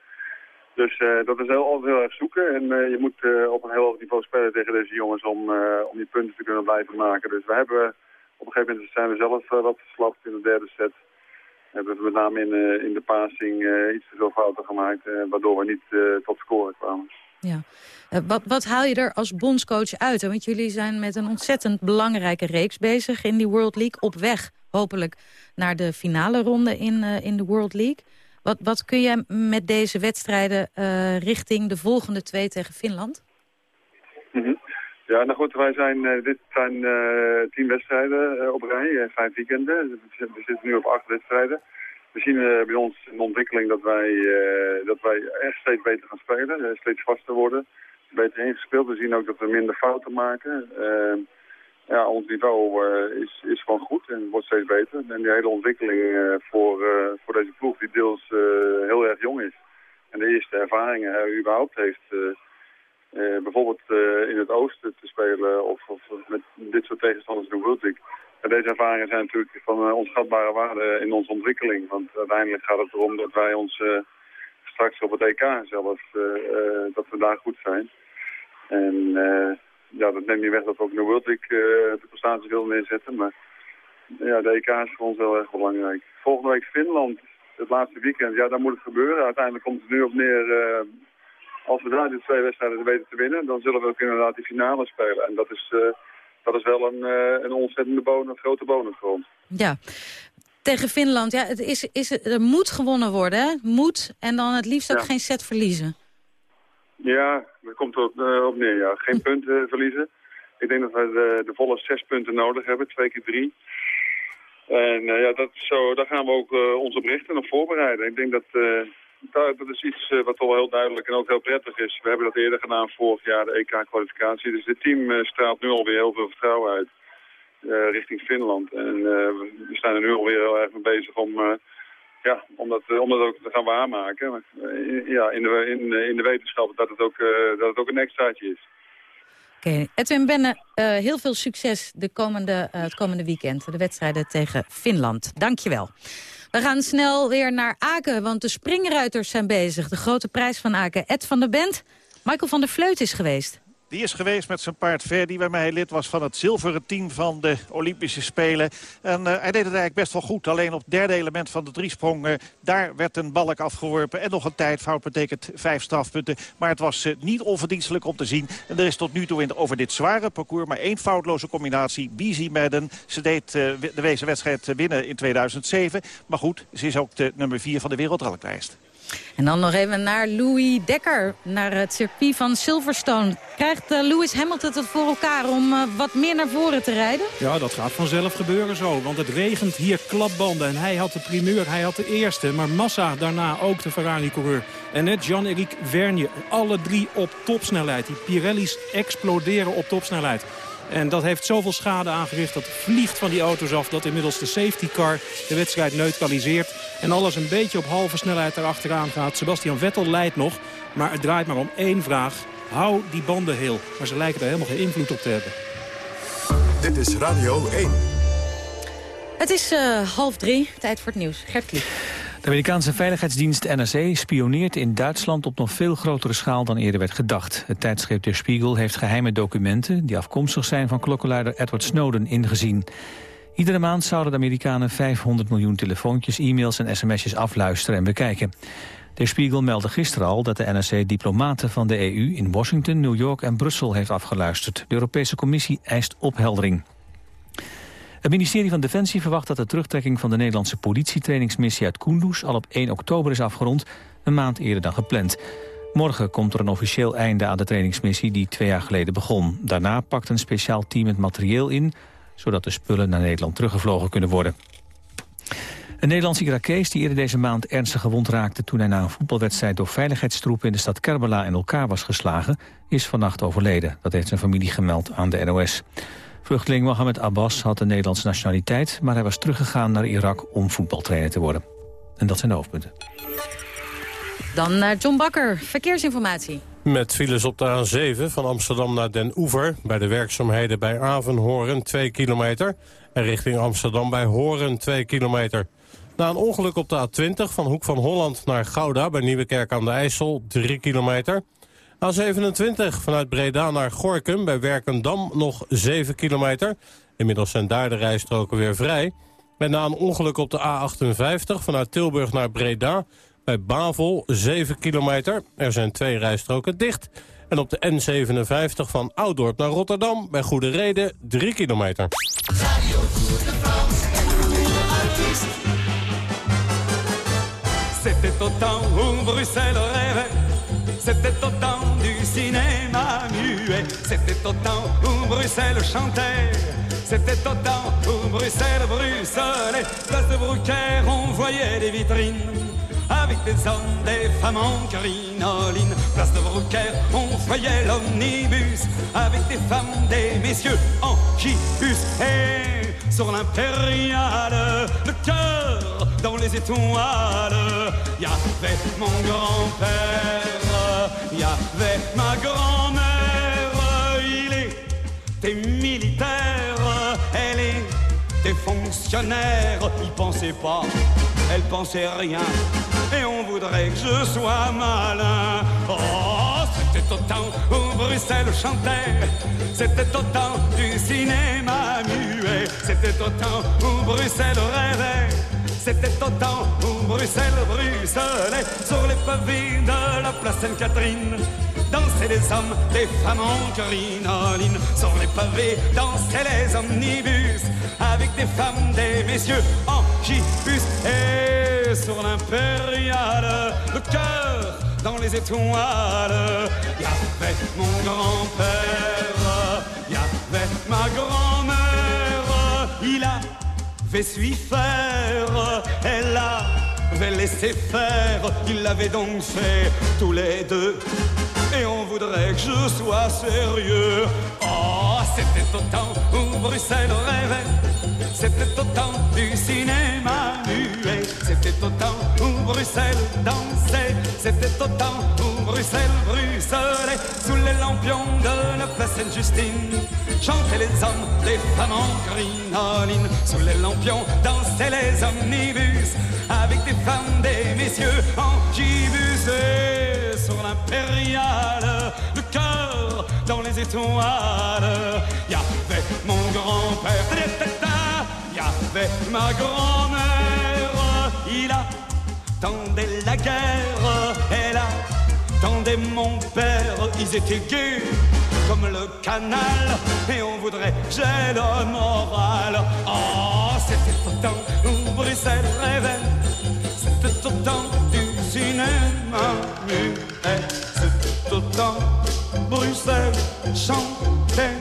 Dus dat is heel, altijd heel erg zoeken. En je moet op een heel hoog niveau spelen tegen deze jongens om, om die punten te kunnen blijven maken. Dus we hebben op een gegeven moment zijn we zelf wat verslapt in de derde set. Hebben we met name in, in de passing iets te veel fouten gemaakt, waardoor we niet tot scoren kwamen. Ja. Wat, wat haal je er als bondscoach uit? Want jullie zijn met een ontzettend belangrijke reeks bezig in die World League. Op weg hopelijk naar de finale ronde in, in de World League. Wat, wat kun je met deze wedstrijden uh, richting de volgende twee tegen Finland? -hmm. Ja, nou goed, wij zijn, dit zijn tien wedstrijden op rij, vijf weekenden. We zitten nu op acht wedstrijden we zien bij ons een ontwikkeling dat wij, dat wij echt steeds beter gaan spelen, steeds vaster worden, beter ingespeeld. We zien ook dat we minder fouten maken. Ja, ons niveau is, is gewoon goed en wordt steeds beter. En die hele ontwikkeling voor, voor deze ploeg die deels heel erg jong is. En de eerste ervaringen hij überhaupt heeft, bijvoorbeeld in het oosten te spelen of, of met dit soort tegenstanders in de World League deze ervaringen zijn natuurlijk van uh, onschatbare waarde in onze ontwikkeling. Want uiteindelijk gaat het erom dat wij ons uh, straks op het EK zelf, uh, dat we daar goed zijn. En ja, dat neemt niet weg dat we ook in de World League de prestaties willen neerzetten. Maar ja, de EK is voor ons heel erg belangrijk. Volgende week Finland, het laatste weekend. Ja, daar moet het gebeuren. Uiteindelijk komt het nu op neer... als we daar de twee wedstrijden weten te winnen, dan zullen we ook inderdaad die finale spelen. En dat is dat is wel een, een ontzettende bonus, een grote bonus voor ons. Ja, tegen Finland, ja, het is, is, er moet gewonnen worden, hè? Moet, en dan het liefst ook geen set verliezen. Ja, dat komt er op, uh, op neer, ja. Geen punten (laughs) verliezen. Ik denk dat we de, de, volle zes punten nodig hebben, twee keer drie. En uh, ja, dat zo, daar gaan we ook onze berichten op voorbereiden. Ik denk dat dat is iets wat toch wel heel duidelijk en ook heel prettig is. We hebben dat eerder gedaan vorig jaar, de EK-kwalificatie. Dus het team straalt nu alweer heel veel vertrouwen uit richting Finland. En we zijn er nu alweer heel erg mee bezig om, ja, om, dat, om dat ook te gaan waarmaken. ja, in, de, in, in de wetenschap dat het ook, dat het ook een extraatje is. Oké, okay. Edwin Benne, heel veel succes de komende, het komende weekend. De wedstrijden tegen Finland. Dank je wel. We gaan snel weer naar Aken, want de springruiters zijn bezig. De grote prijs van Aken. Ed van der Bent, Michael van der Vleut is geweest. Die is geweest met zijn paard Verdi, waarmee hij lid was van het zilveren team van de Olympische Spelen. En uh, hij deed het eigenlijk best wel goed. Alleen op het derde element van de driesprong, uh, daar werd een balk afgeworpen. En nog een tijdfout betekent vijf strafpunten. Maar het was uh, niet onverdienstelijk om te zien. En er is tot nu toe in, over dit zware parcours maar één foutloze combinatie. Busy Madden. Ze deed de deze wedstrijd winnen in 2007. Maar goed, ze is ook de nummer vier van de wereldranglijst. En dan nog even naar Louis Dekker, naar het circuit van Silverstone. Krijgt uh, Lewis Hamilton het voor elkaar om uh, wat meer naar voren te rijden? Ja, dat gaat vanzelf gebeuren zo. Want het regent hier klapbanden. En hij had de primeur, hij had de eerste. Maar Massa daarna ook de Ferrari-coureur. En net Jean-Éric Vergne, alle drie op topsnelheid. Die Pirelli's exploderen op topsnelheid. En dat heeft zoveel schade aangericht. Dat vliegt van die auto's af. Dat inmiddels de safety car de wedstrijd neutraliseert. En alles een beetje op halve snelheid erachteraan gaat. Sebastian Vettel leidt nog. Maar het draait maar om één vraag. Hou die banden heel. Maar ze lijken er helemaal geen invloed op te hebben. Dit is Radio 1. Het is uh, half drie. Tijd voor het nieuws. Gert Kliek. De Amerikaanse veiligheidsdienst NRC spioneert in Duitsland op nog veel grotere schaal dan eerder werd gedacht. Het tijdschrift Der Spiegel heeft geheime documenten die afkomstig zijn van klokkenluider Edward Snowden ingezien. Iedere maand zouden de Amerikanen 500 miljoen telefoontjes, e-mails en sms'jes afluisteren en bekijken. Der Spiegel meldde gisteren al dat de NRC diplomaten van de EU in Washington, New York en Brussel heeft afgeluisterd. De Europese Commissie eist opheldering. Het ministerie van Defensie verwacht dat de terugtrekking van de Nederlandse politietrainingsmissie uit Kunduz al op 1 oktober is afgerond, een maand eerder dan gepland. Morgen komt er een officieel einde aan de trainingsmissie die twee jaar geleden begon. Daarna pakt een speciaal team het materieel in, zodat de spullen naar Nederland teruggevlogen kunnen worden. Een Nederlandse Irakees die eerder deze maand ernstig gewond raakte... toen hij na een voetbalwedstrijd door veiligheidstroepen in de stad Kerbala in elkaar was geslagen... is vannacht overleden. Dat heeft zijn familie gemeld aan de NOS. Vluchteling Mohamed Abbas had de Nederlandse nationaliteit... maar hij was teruggegaan naar Irak om voetbaltrainer te worden. En dat zijn de hoofdpunten. Dan naar John Bakker, verkeersinformatie. Met files op de A7 van Amsterdam naar Den Oever... bij de werkzaamheden bij Avenhoorn 2 kilometer... en richting Amsterdam bij Horen 2 kilometer. Na een ongeluk op de A20 van Hoek van Holland naar Gouda... bij Nieuwekerk aan de IJssel 3 kilometer... A27 vanuit Breda naar Gorkum bij Werkendam nog 7 kilometer. Inmiddels zijn daar de rijstroken weer vrij. En na een ongeluk op de A58 vanuit Tilburg naar Breda... bij Bavel 7 kilometer. Er zijn twee rijstroken dicht. En op de N57 van Oudorp naar Rotterdam bij Goede Reden 3 kilometer. C'était au temps où Bruxelles rêvait C'était au temps du cinéma muet. C'était au temps où Bruxelles chantait. C'était au temps où Bruxelles bruxelait. Place de Brucaire, on voyait des vitrines. Avec des hommes, des femmes en crinoline. Place de Brucaire, on voyait l'omnibus. Avec des femmes, des messieurs en gibus. Et sur l'impériale, le cœur dans les étoiles. Y avait mon grand-père il y avait ma grand-mère, il était militaire, elle était fonctionnaire, il pensait pas, elle pensait rien, et on voudrait que je sois malin. Oh, c'était au temps où Bruxelles chantait, c'était au temps du cinéma muet, c'était au temps où Bruxelles rêvait. C'était au temps où Bruxelles bruxelait sur les pavés de la place Sainte-Catherine. Dansaient les hommes, les femmes en crinoline. Sur les pavés dansaient les omnibus avec des femmes, des messieurs en gibus. Et sur l'impériale, le cœur dans les étoiles. Y avait mon grand-père, avait su faire, elle avait laissé faire, ils l'avaient donc fait tous les deux. Et on voudrait que je sois sérieux. Oh, c'était au temps où Bruxelles rêvait, c'était au temps du cinéma muet, c'était au temps où Bruxelles dansait, c'était au temps où Bruxelles bruxelait sous les lampions de la place Sainte-Justine. Chantaient les hommes, les femmes en crinoline. Sous les lampions dansaient les omnibus. Avec des femmes, des messieurs en gibus. Et sur l'impériale, le cœur dans les étoiles. Il y avait mon grand-père, y avait ma grand-mère. Il attendait la guerre, elle attendait mon père. Ils étaient gays comme le canal et on voudrait j'ai le moral. Oh, c'était au temps où Bruxelles rêvait, c'était au temps du cinéma muet, c'était au temps Bruxelles chantait,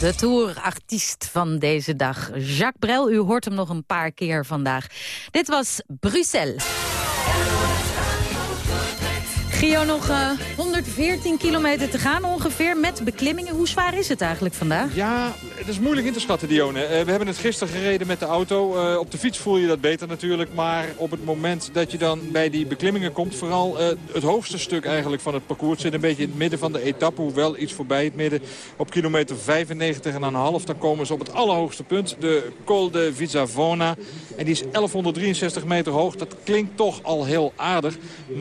De tourartiest van deze dag, Jacques Brel. U hoort hem nog een paar keer vandaag. Dit was Bruxelles. Gio, nog eh, 114 kilometer te gaan ongeveer met beklimmingen. Hoe zwaar is het eigenlijk vandaag? Ja, het is moeilijk in te schatten, Dione. Eh, we hebben het gisteren gereden met de auto. Eh, op de fiets voel je dat beter natuurlijk. Maar op het moment dat je dan bij die beklimmingen komt... vooral eh, het hoogste stuk eigenlijk van het parcours... zit een beetje in het midden van de etappe. Hoewel iets voorbij het midden. Op kilometer 95,5 dan komen ze op het allerhoogste punt. De Col de Vizavona. En die is 1163 meter hoog. Dat klinkt toch al heel aardig.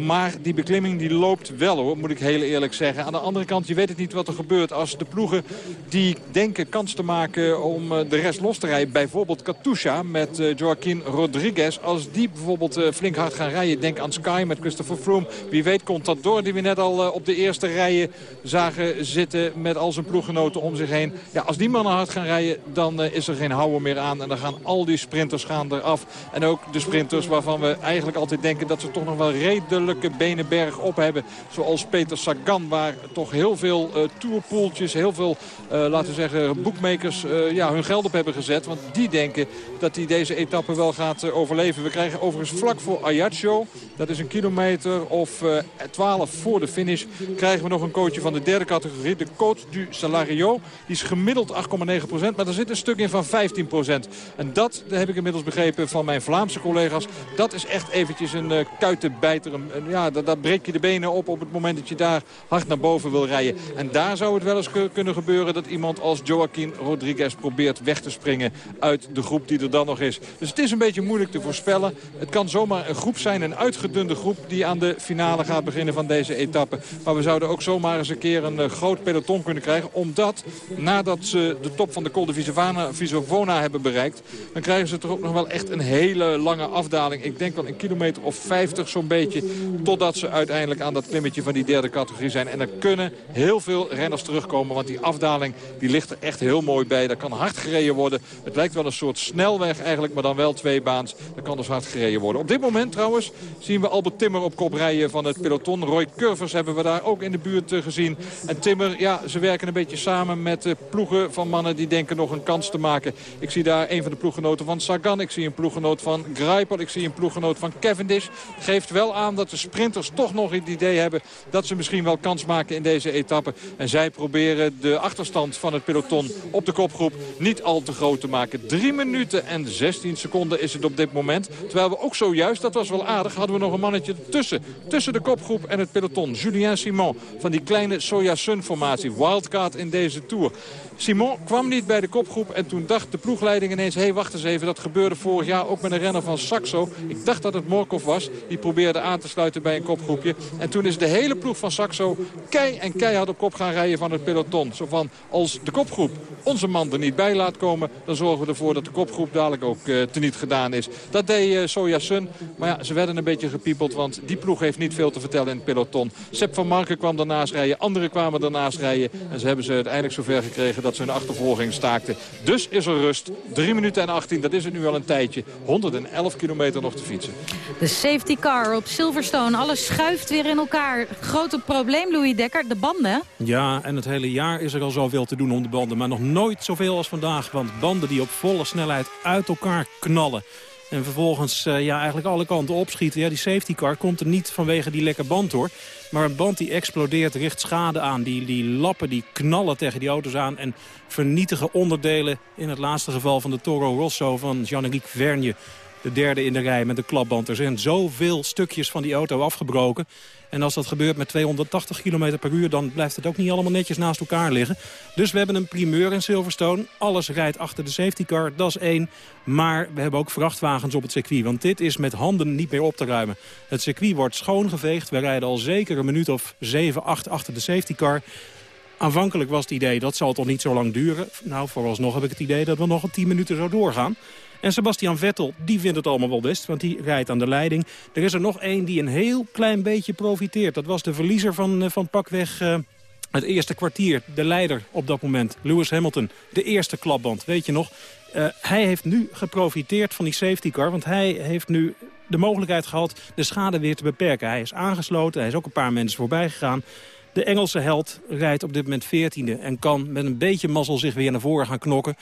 Maar die beklimming die loopt wel hoor, moet ik heel eerlijk zeggen. Aan de andere kant, je weet het niet wat er gebeurt als de ploegen die denken kans te maken om eh, de rest los te rijden. Bijvoorbeeld Katusha met uh, Joaquin Rodriguez. Als die bijvoorbeeld uh, flink hard gaan rijden. Denk aan Sky met Christopher Froome. Wie weet komt die we net al op de eerste rijen zagen zitten met al zijn ploeggenoten om zich heen. Ja, als die mannen hard gaan rijden, dan is er geen houden meer aan. En dan gaan al die sprinters gaan eraf. En ook de sprinters waarvan we eigenlijk altijd denken dat ze toch nog wel redelijke benen berg hebben. Zoals Peter Sagan, waar toch heel veel uh, tourpoeltjes, heel veel, uh, laten we zeggen, boekmakers uh, ja, hun geld op hebben gezet. Want die denken dat hij deze etappe wel gaat overleven. We krijgen overigens vlak voor Ajaccio, dat is een kilometer of 12 voor de finish, krijgen we nog een coachje van de derde categorie. De coach du Salario. Die is gemiddeld 8,9% maar er zit een stuk in van 15% En dat, dat heb ik inmiddels begrepen van mijn Vlaamse collega's, dat is echt eventjes een kuitenbijter. Een, ja, dat, dat breek je de benen op op het moment dat je daar hard naar boven wil rijden. En daar zou het wel eens kunnen gebeuren dat iemand als Joaquin Rodriguez probeert weg te springen uit de groep die er dan nog is. Dus het is een beetje moeilijk te voorspellen. Het kan zomaar een groep zijn, een uitgedunde groep die aan de finale gaat beginnen van deze etappe. Maar we zouden ook zomaar eens een keer een uh, groot peloton kunnen krijgen. Omdat nadat ze de top van de Col de Visavona hebben bereikt, dan krijgen ze toch ook nog wel echt een hele lange afdaling. Ik denk wel een kilometer of 50 zo'n beetje. Totdat ze uiteindelijk aan dat klimmetje van die derde categorie zijn. En er kunnen heel veel renners terugkomen. Want die afdaling die ligt er echt heel mooi bij. Daar kan hard gereden worden. Het lijkt wel een soort snelweg eigenlijk. Maar dan wel twee baans. Daar kan dus hard gereden worden. Op dit moment trouwens zien we Albert Timmer op kop rijden van het peloton. Roy Curvers hebben we daar ook in de buurt gezien. En Timmer, ja, ze werken een beetje samen met de ploegen van mannen die denken nog een kans te maken. Ik zie daar een van de ploeggenoten van Sagan. Ik zie een ploeggenoot van Greipel. Ik zie een ploeggenoot van Cavendish. Geeft wel aan dat de sprinters toch nog het idee hebben dat ze misschien wel kans maken in deze etappe. En zij proberen de achterstand van het peloton op de kopgroep niet al te groot te maken. 3 minuten en 16 seconden is het op dit moment. Terwijl we ook zojuist, dat was wel aardig, hadden we nog een mannetje tussen. Tussen de kopgroep en het peloton. Julien Simon van die kleine Soja Sun formatie. Wildcard in deze Tour. Simon kwam niet bij de kopgroep en toen dacht de ploegleiding ineens... hé, hey, wacht eens even, dat gebeurde vorig jaar ook met een renner van Saxo. Ik dacht dat het Morkov was. Die probeerde aan te sluiten bij een kopgroepje. En toen is de hele ploeg van Saxo kei en keihard op kop gaan rijden van het peloton. Zo van, als de kopgroep onze man er niet bij laat komen... dan zorgen we ervoor dat de kopgroep dadelijk ook uh, teniet gedaan is. Dat deed uh, Soja Sun. Maar ja, ze werden een beetje gepiepeld, want die ploeg heeft niet veel te vertellen in het peloton. Sepp van Marken kwam daarnaast rijden, anderen kwamen daarnaast rijden. En ze hebben ze uiteindelijk zover gekregen dat ze hun achtervolging staakten. Dus is er rust. 3 minuten en 18, dat is het nu al een tijdje. 111 kilometer nog te fietsen. De safety car op Silverstone. Alles schuift weer in elkaar. Grote probleem, Louis Dekker, de banden. Ja, en het hele jaar is er al zoveel te doen om de banden. Maar nog nooit zoveel als vandaag. Want banden die op volle snelheid uit elkaar knallen. En vervolgens uh, ja, eigenlijk alle kanten opschieten. Ja, die safety car komt er niet vanwege die lekke band hoor. Maar een band die explodeert, richt schade aan. Die, die lappen die knallen tegen die auto's aan en vernietigen onderdelen. In het laatste geval van de Toro Rosso van Jean-Éric Vergne. De derde in de rij met een klapband. Er zijn zoveel stukjes van die auto afgebroken. En als dat gebeurt met 280 km per uur... dan blijft het ook niet allemaal netjes naast elkaar liggen. Dus we hebben een primeur in Silverstone. Alles rijdt achter de safety car, dat is één. Maar we hebben ook vrachtwagens op het circuit. Want dit is met handen niet meer op te ruimen. Het circuit wordt schoongeveegd. We rijden al zeker een minuut of 7, 8 achter de safety car. Aanvankelijk was het idee, dat zal toch niet zo lang duren. Nou, vooralsnog heb ik het idee dat we nog een 10 minuten zo doorgaan. En Sebastian Vettel, die vindt het allemaal wel best, want die rijdt aan de leiding. Er is er nog één die een heel klein beetje profiteert. Dat was de verliezer van, eh, van pakweg... Uh, het eerste kwartier, de leider op dat moment, Lewis Hamilton. De eerste klapband, weet je nog. Uh, hij heeft nu geprofiteerd van die safety car, want hij heeft nu de mogelijkheid gehad de schade weer te beperken. Hij is aangesloten, hij is ook een paar mensen voorbij gegaan. De Engelse held rijdt op dit moment 14e en kan met een beetje mazzel zich weer naar voren gaan knokken.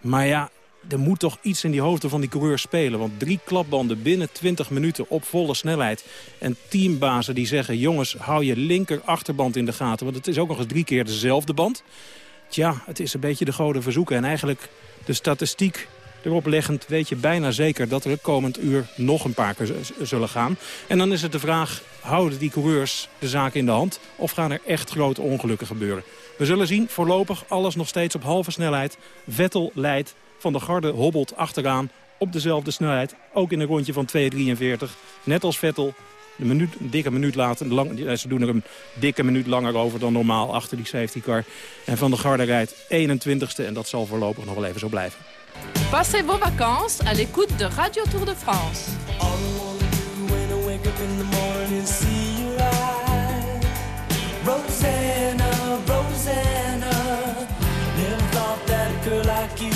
Maar ja, er moet toch iets in die hoofden van die coureurs spelen. Want drie klapbanden binnen 20 minuten op volle snelheid. En teambazen die zeggen, jongens, hou je linker achterband in de gaten. Want het is ook nog eens drie keer dezelfde band. Tja, het is een beetje de goden verzoeken. En eigenlijk de statistiek erop leggend weet je bijna zeker dat er het komend uur nog een paar keer zullen gaan. En dan is het de vraag, houden die coureurs de zaak in de hand? Of gaan er echt grote ongelukken gebeuren? We zullen zien, voorlopig alles nog steeds op halve snelheid. Vettel leidt van de Garde hobbelt achteraan op dezelfde snelheid. Ook in een rondje van 2.43. Net als Vettel. Een, minuut, een dikke minuut later. Lang, ze doen er een dikke minuut langer over dan normaal achter die safety car. En Van de Garde rijdt 21ste. En dat zal voorlopig nog wel even zo blijven. Passez vos vacances à l'écoute de Radio Tour de France. Rosanna, Rosanna, never thought that a girl like you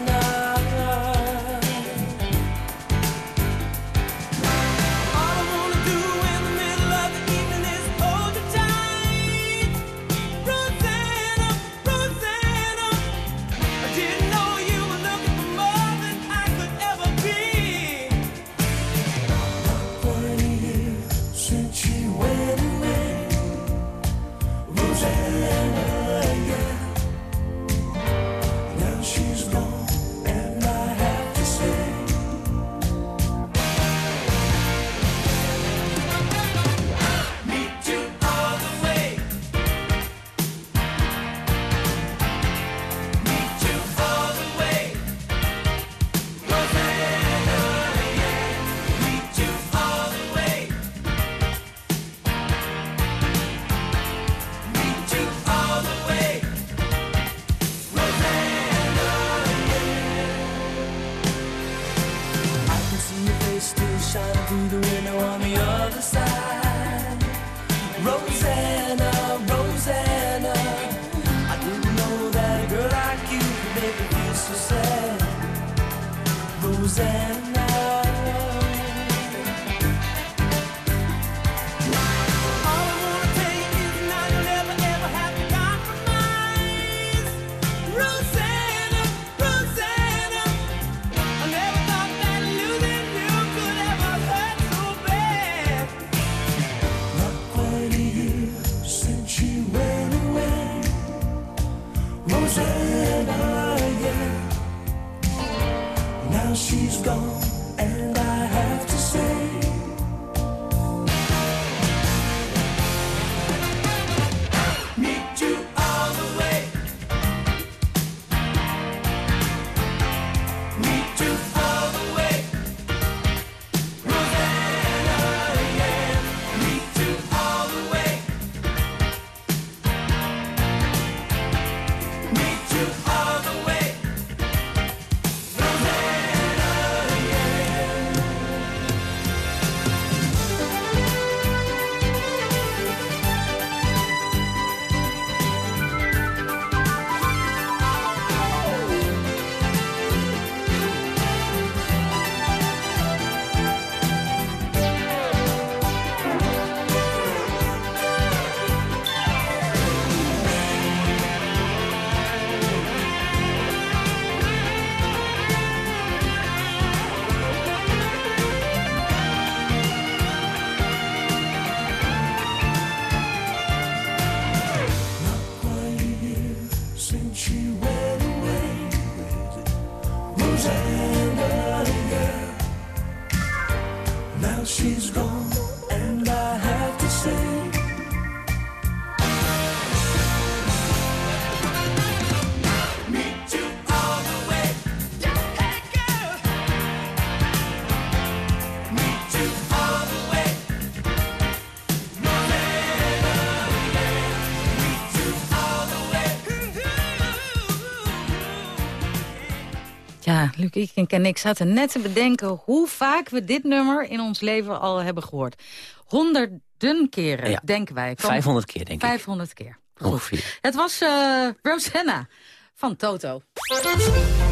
Luc Ikink en ik zaten net te bedenken hoe vaak we dit nummer in ons leven al hebben gehoord. Honderden keren, Ja. denken wij. Kom, 500 keer, denk ik. 500 keer. Ongeveer. Het was eh Rosanna van Toto.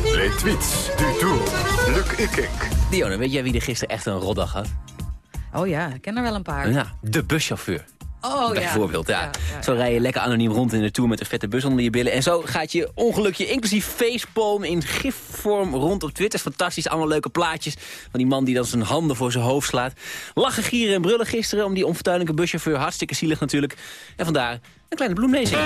Les tweets du tour. Luc Ikink. Dionne, weet jij wie er gisteren echt een rotdag had? Oh ja, ik ken er wel een paar. Ja, de buschauffeur. Oh ja. Bijvoorbeeld, ja. Zo rij je lekker anoniem rond in de tour met een vette bus onder je billen. En zo gaat je ongelukje, inclusief facepalm, in gifvorm rond op Twitter. Fantastisch, allemaal leuke plaatjes van die man die dan zijn handen voor zijn hoofd slaat. Lachen, gieren en brullen gisteren om die onfortuinlijke buschauffeur. Hartstikke zielig natuurlijk. En vandaar een kleine bloemlezing.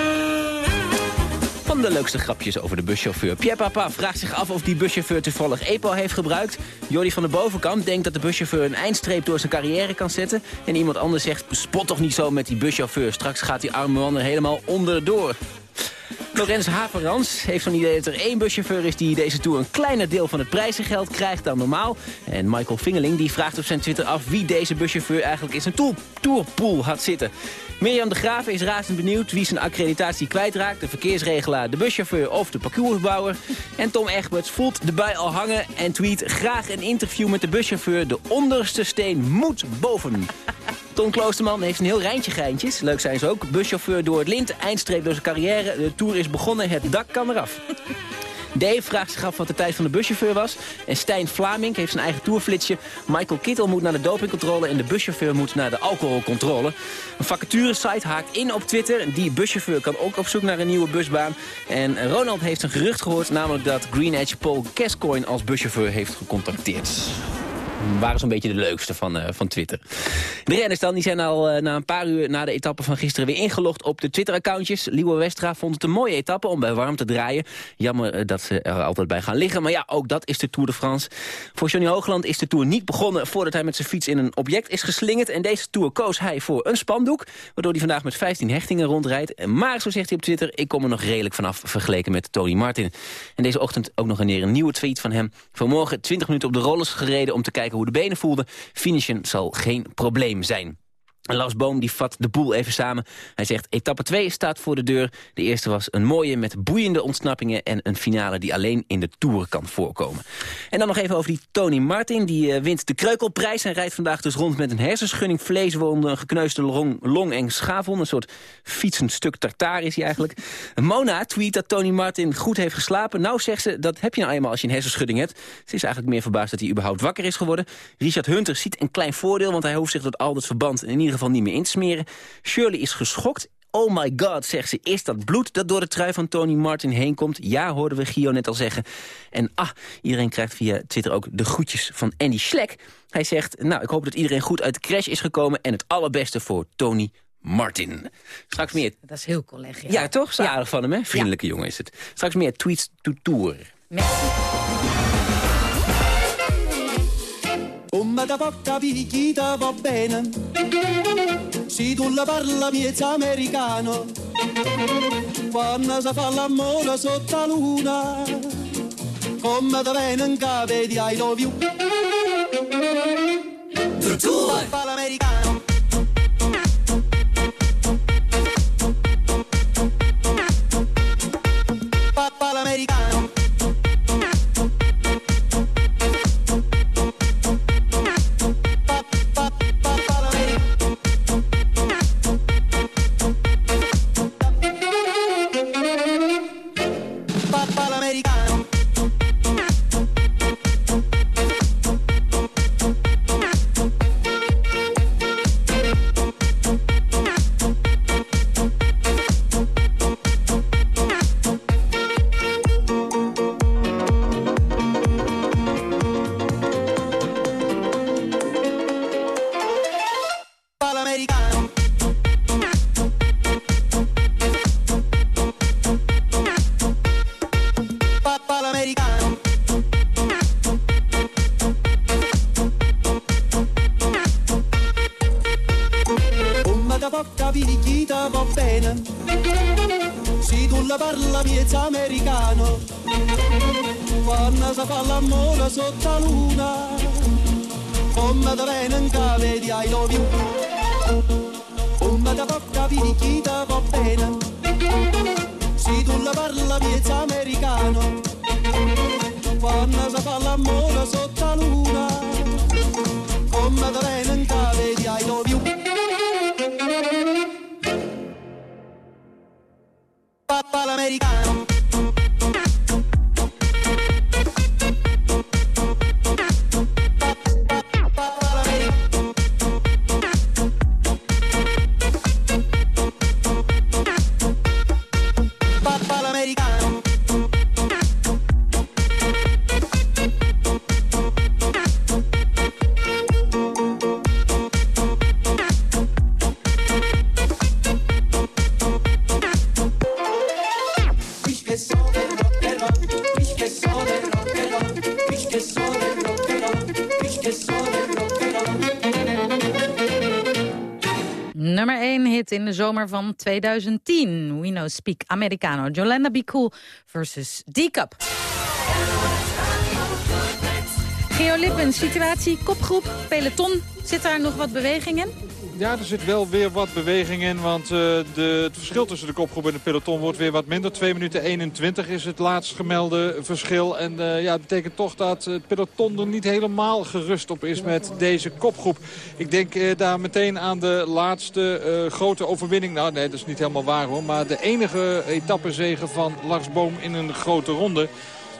De leukste grapjes over de buschauffeur. Pierre Papa vraagt zich af of die buschauffeur toevallig EPO heeft gebruikt. Jordi van de Bovenkamp denkt dat de buschauffeur een eindstreep door zijn carrière kan zetten. En iemand anders zegt, spot toch niet zo met die buschauffeur. Straks gaat die arme man er helemaal onderdoor. Lorenz Haverans heeft zo'n idee dat er één buschauffeur is... die deze tour een kleiner deel van het prijzengeld krijgt dan normaal. En Michael Vingeling die vraagt op zijn Twitter af... wie deze buschauffeur eigenlijk in zijn tour tourpool had zitten. Mirjam de Graaf is razend benieuwd wie zijn accreditatie kwijtraakt. De verkeersregelaar, de buschauffeur of de parcoursbouwer. En Tom Egberts voelt de bui al hangen en tweet... graag een interview met de buschauffeur. De onderste steen moet boven. (laughs) Ton Kloosterman heeft een heel rijntje geintjes. Leuk zijn ze ook. Buschauffeur door het lint, eindstreep door zijn carrière. De tour is begonnen, het dak kan eraf. Dave vraagt zich af wat de tijd van de buschauffeur was. En Stijn Vlaming heeft zijn eigen tourflitsje. Michael Kittel moet naar de dopingcontrole en de buschauffeur moet naar de alcoholcontrole. Een vacature-site haakt in op Twitter. Die buschauffeur kan ook op zoek naar een nieuwe busbaan. En Ronald heeft een gerucht gehoord, namelijk dat Green Edge Paul Gascoigne als buschauffeur heeft gecontacteerd waren zo'n beetje de leukste van, eh, van Twitter. De renners dan, die zijn al eh, na een paar uur na de etappe van gisteren weer ingelogd op de Twitter-accountjes. Liewe Westra vond het een mooie etappe om bij warm te draaien. Jammer eh, dat ze er altijd bij gaan liggen, maar ja, ook dat is de Tour de France. Voor Johnny Hoogland is de Tour niet begonnen voordat hij met zijn fiets in een object is geslingerd. En deze Tour koos hij voor een spandoek, waardoor hij vandaag met 15 hechtingen rondrijdt. Maar, zo zegt hij op Twitter, ik kom er nog redelijk vanaf vergeleken met Tony Martin. En deze ochtend ook nog een een nieuwe tweet van hem. Vanmorgen 20 minuten op de rollers gereden om te kijken hoe de benen voelden. Finishen zal geen probleem zijn. Lars Boom die vat de boel even samen. Hij zegt, etappe 2 staat voor de deur. De eerste was een mooie met boeiende ontsnappingen... en een finale die alleen in de Tour kan voorkomen. En dan nog even over die Tony Martin. Die eh, wint de Kreukelprijs en rijdt vandaag dus rond met een hersenschudding... vleeswonden, een gekneusde long, long en schaafwond. Een soort fietsend stuk tartaar is hij eigenlijk. (laughs) Mona tweet dat Tony Martin goed heeft geslapen. Nou zegt ze, dat heb je nou eenmaal als je een hersenschudding hebt. Ze is eigenlijk meer verbaasd dat hij überhaupt wakker is geworden. Richard Hunter ziet een klein voordeel... want hij hoeft zich door al het verband in ieder geval niet meer in te smeren. Shirley is geschokt. Oh my god, zegt ze, is dat bloed dat door de trui van Tony Martin heen komt? Ja, hoorden we Gio net al zeggen. En ah, iedereen krijgt via Twitter ook de groetjes van Andy Schleck. Hij zegt, nou, ik hoop dat iedereen goed uit de crash is gekomen... en het allerbeste voor Tony Martin. Straks meer... Dat is heel collegiaal. Ja, toch? Aardig van hem, hè? Vriendelijke jongen is het. Straks meer tweets to tour. Come da porta picchita va bene. Se tu la parla miezza americano. Quando si fa l'amore sotto la luna Come da bene in cave di I love you Papà l'americano zomer van 2010. We know speak Americano. Jolanda Be Cool versus D-Cup. Geo Lippen, situatie, kopgroep, peloton. Zit daar nog wat beweging in? Ja, er zit wel weer wat beweging in, want eh, de, het verschil tussen de kopgroep en de peloton wordt weer wat minder. 2 minuten 21 is het laatst gemelde verschil. En eh, ja, dat betekent toch dat het peloton er niet helemaal gerust op is met deze kopgroep. Ik denk eh, daar meteen aan de laatste grote overwinning. Nou nee, dat is niet helemaal waar hoor. Maar de enige etappezege van Lars Boom in een grote ronde.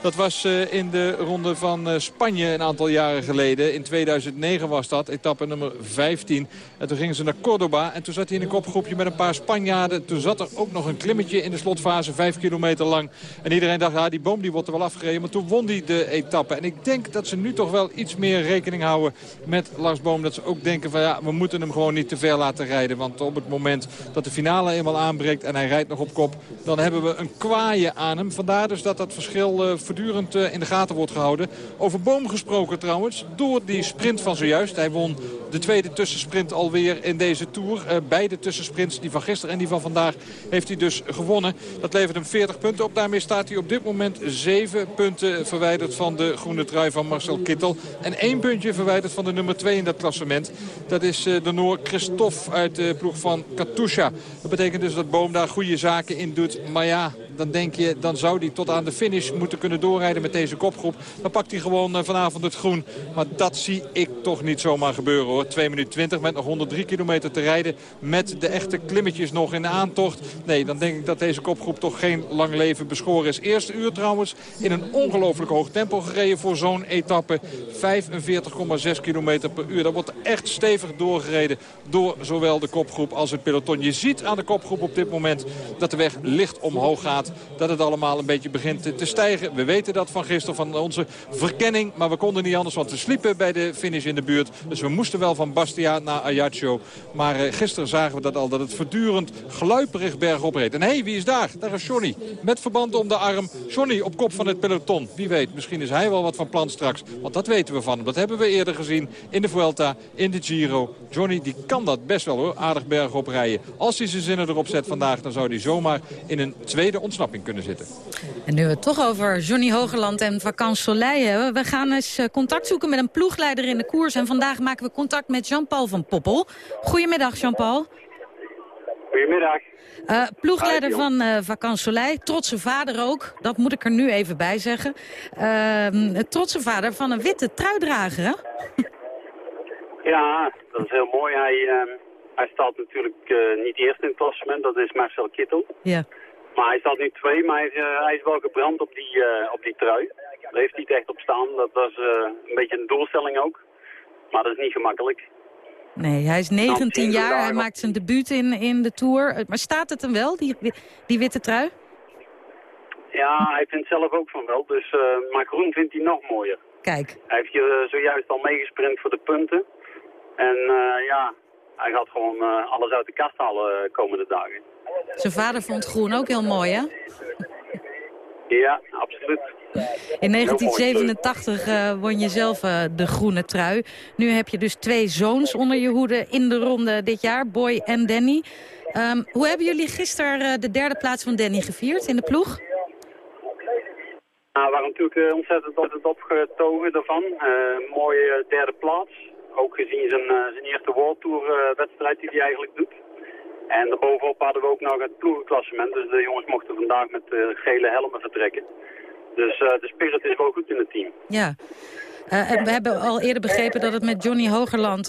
Dat was eh, in de ronde van eh, Spanje een aantal jaren geleden. In 2009 was dat, etappe nummer 15. En toen gingen ze naar Cordoba. En toen zat hij in een kopgroepje met een paar Spanjaarden. Toen zat er ook nog een klimmetje in de slotfase, 5 kilometer lang. En iedereen dacht, ja, die boom die wordt er wel afgereden. Maar toen won hij de etappe. En ik denk dat ze nu toch wel iets meer rekening houden met Lars Boom. Dat ze ook denken van, ja, we moeten hem gewoon niet te ver laten rijden. Want op het moment dat de finale eenmaal aanbreekt en hij rijdt nog op kop... dan hebben we een kwaaie aan hem. Vandaar dus dat dat verschil eh, voortdurend eh, in de gaten wordt gehouden. Over Boom gesproken trouwens, door die sprint van zojuist. Hij won de tweede tussensprint alweer in deze Tour. Eh, beide tussensprints, die van gisteren en die van vandaag, heeft hij dus gewonnen. Dat levert hem 40 punten op. Daarmee staat hij op dit moment 7 punten verwijderd van de groene trui van Marcel Kittel. En één puntje verwijderd van de nummer 2 in dat klassement. Dat is eh, de Noor Christophe uit de ploeg van Katusha. Dat betekent dus dat Boom daar goede zaken in doet. Maar ja, dan denk je, dan zou hij tot aan de finish moeten kunnen doorrijden met deze kopgroep. Dan pakt hij gewoon eh, vanavond het groen. Maar dat zie ik toch niet zomaar gebeuren hoor. 2 minuten 20 met nog 103 kilometer te rijden. Met de echte klimmetjes nog in de aantocht. Nee, dan denk ik dat deze kopgroep toch geen lang leven beschoren is. Eerste uur trouwens in een ongelooflijk hoog tempo gereden voor zo'n etappe. 45,6 kilometer per uur. Dat wordt echt stevig doorgereden door zowel de kopgroep als het peloton. Je ziet aan de kopgroep op dit moment dat de weg licht omhoog gaat. Dat het allemaal een beetje begint te- stijgen. We weten dat van gisteren, van onze verkenning. Maar we konden niet anders, want we sliepen bij de finish in de buurt. Dus we moesten wel van Bastia naar Ajaccio. Maar eh, gisteren zagen we dat al, dat het voortdurend gluiperig bergop reed. En hé, hey, wie is daar? Daar is Johnny. Met verband om de arm. Johnny op kop van het peloton. Wie weet, misschien is hij wel wat van plan straks. Want dat weten we van hem. Dat hebben we eerder gezien in de Vuelta, in de Giro. Johnny die kan dat best wel hoor, aardig bergop rijden. Als hij zijn zinnen erop zet vandaag, dan zou hij zomaar in een tweede ontsnapping kunnen zitten. En nu we het toch over Johnny Hogerland en Vakant Soleil hebben... we gaan eens eh, contact zoeken met een ploegleider in de koers. En vandaag maken we contact met Jean-Paul van Poppel. Goedemiddag, Jean-Paul. Goedemiddag. Eh, ploegleider Hi, van eh Vakant Soleil, trotse vader ook. Dat moet ik er nu even bij zeggen. Ehm, trotse vader van een witte truidrager, hè? Ja, dat is heel mooi. Hij, ehm, hij staat natuurlijk eh, niet eerst in het klassement, dat is Marcel Kittel. Ja. Maar hij staat nu twee, maar hij is, eh, hij is wel gebrand op die, eh, op die trui. Daar heeft hij het echt op staan. Dat was eh, een beetje een doelstelling ook. Maar dat is niet gemakkelijk. Nee, hij is 19 Nou, jaar, hij maakt zijn debuut in, in de Tour. Maar staat het hem wel, die, die witte trui? Ja, hij vindt zelf ook van wel. Dus, maar groen vindt hij nog mooier. Kijk, Hij heeft hier eh, zojuist al meegesprint voor de punten. En ja, hij gaat gewoon eh, alles uit de kast halen de komende dagen. zijn vader vond groen ook heel mooi, hè? Ja, absoluut. In 1987 eh, won je zelf eh, de groene trui. Nu heb je dus twee zoons onder je hoede in de ronde dit jaar, Boy en Danny. Ehm, hoe hebben jullie gisteren eh, de derde plaats van Danny gevierd in de ploeg? Nou, we waren natuurlijk eh, ontzettend, ontzettend opgetogen daarvan. Eh, mooie eh, derde plaats. Ook gezien zijn, eh, zijn eerste World Tour eh, wedstrijd die hij eigenlijk doet. En daarbovenop hadden we ook nog het ploegenklassement. Dus de jongens mochten vandaag met eh, gele helmen vertrekken. Dus de spirit is wel goed in het team. Ja. En we hebben al eerder begrepen dat het met Johnny Hogerland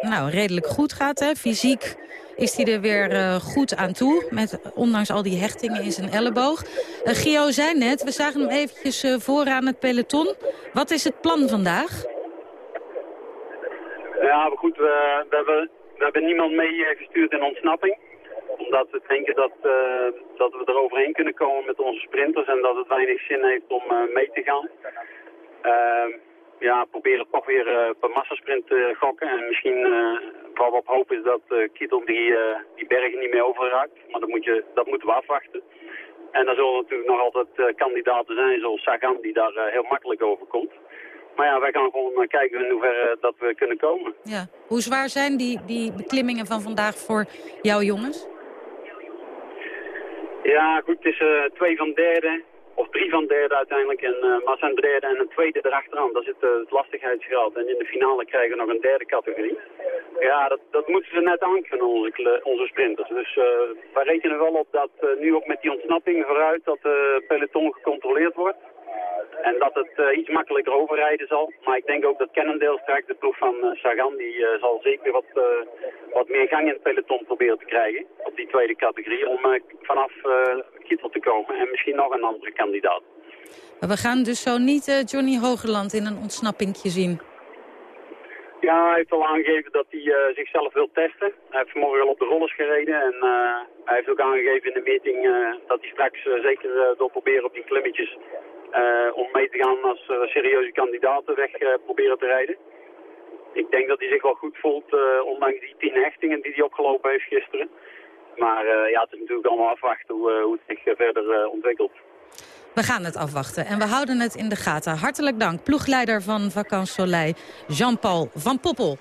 nou, redelijk goed gaat. Hè? Fysiek is hij er weer goed aan toe. Met, ondanks al die hechtingen in zijn elleboog. Gio zei net, we zagen hem eventjes vooraan het peloton. Wat is het plan vandaag? Ja, goed, we, we, hebben, we niemand meegestuurd in ontsnapping omdat we denken dat, uh, dat we er overheen kunnen komen met onze sprinters en dat het weinig zin heeft om uh, mee te gaan. Uh, ja, proberen toch weer per massasprint te gokken. En misschien wat we op hopen is dat Kittel die, die bergen niet meer overraakt. Maar dat, moet je, dat moeten we afwachten. En er zullen natuurlijk nog altijd kandidaten zijn zoals Sagan die daar heel makkelijk over komt. Maar ja, wij gaan gewoon kijken in hoeverre dat we kunnen komen. Ja. Hoe zwaar zijn die, die beklimmingen van vandaag voor jouw jongens? Ja, goed, het is uh, twee van derde, of drie van derde uiteindelijk. En, uh, maar zijn derde en een tweede erachteraan. Daar zit uh, het lastigheidsgraad. En in de finale krijgen we nog een derde categorie. Ja, dat, dat moeten ze net aankunnen, onze, onze sprinters. Dus wij rekenen wel op dat nu ook met die ontsnapping vooruit dat de peloton gecontroleerd wordt. En dat het uh, iets makkelijker overrijden zal. Maar ik denk ook dat Cannondale straks, de ploeg van uh, Sagan, die uh, zal zeker wat, wat meer gang in het peloton proberen te krijgen. Op die tweede categorie, om vanaf Kittel te komen. En misschien nog een andere kandidaat. Maar we gaan dus zo niet Johnny Hogeland in een ontsnappingje zien. Ja, hij heeft al aangegeven dat hij zichzelf wil testen. Hij heeft vanmorgen al op de rollers gereden. En hij heeft ook aangegeven in de meeting dat hij straks zeker wil proberen op die klimmetjes om mee te gaan als uh, serieuze kandidaten weg uh, proberen te rijden. Ik denk dat hij zich wel goed voelt, ondanks die tien hechtingen die hij opgelopen heeft gisteren. Maar ja, het is natuurlijk allemaal afwachten hoe, hoe het zich verder ontwikkelt. We gaan het afwachten en we houden het in de gaten. Hartelijk dank, ploegleider van Soleil, Jean-Paul van Poppel.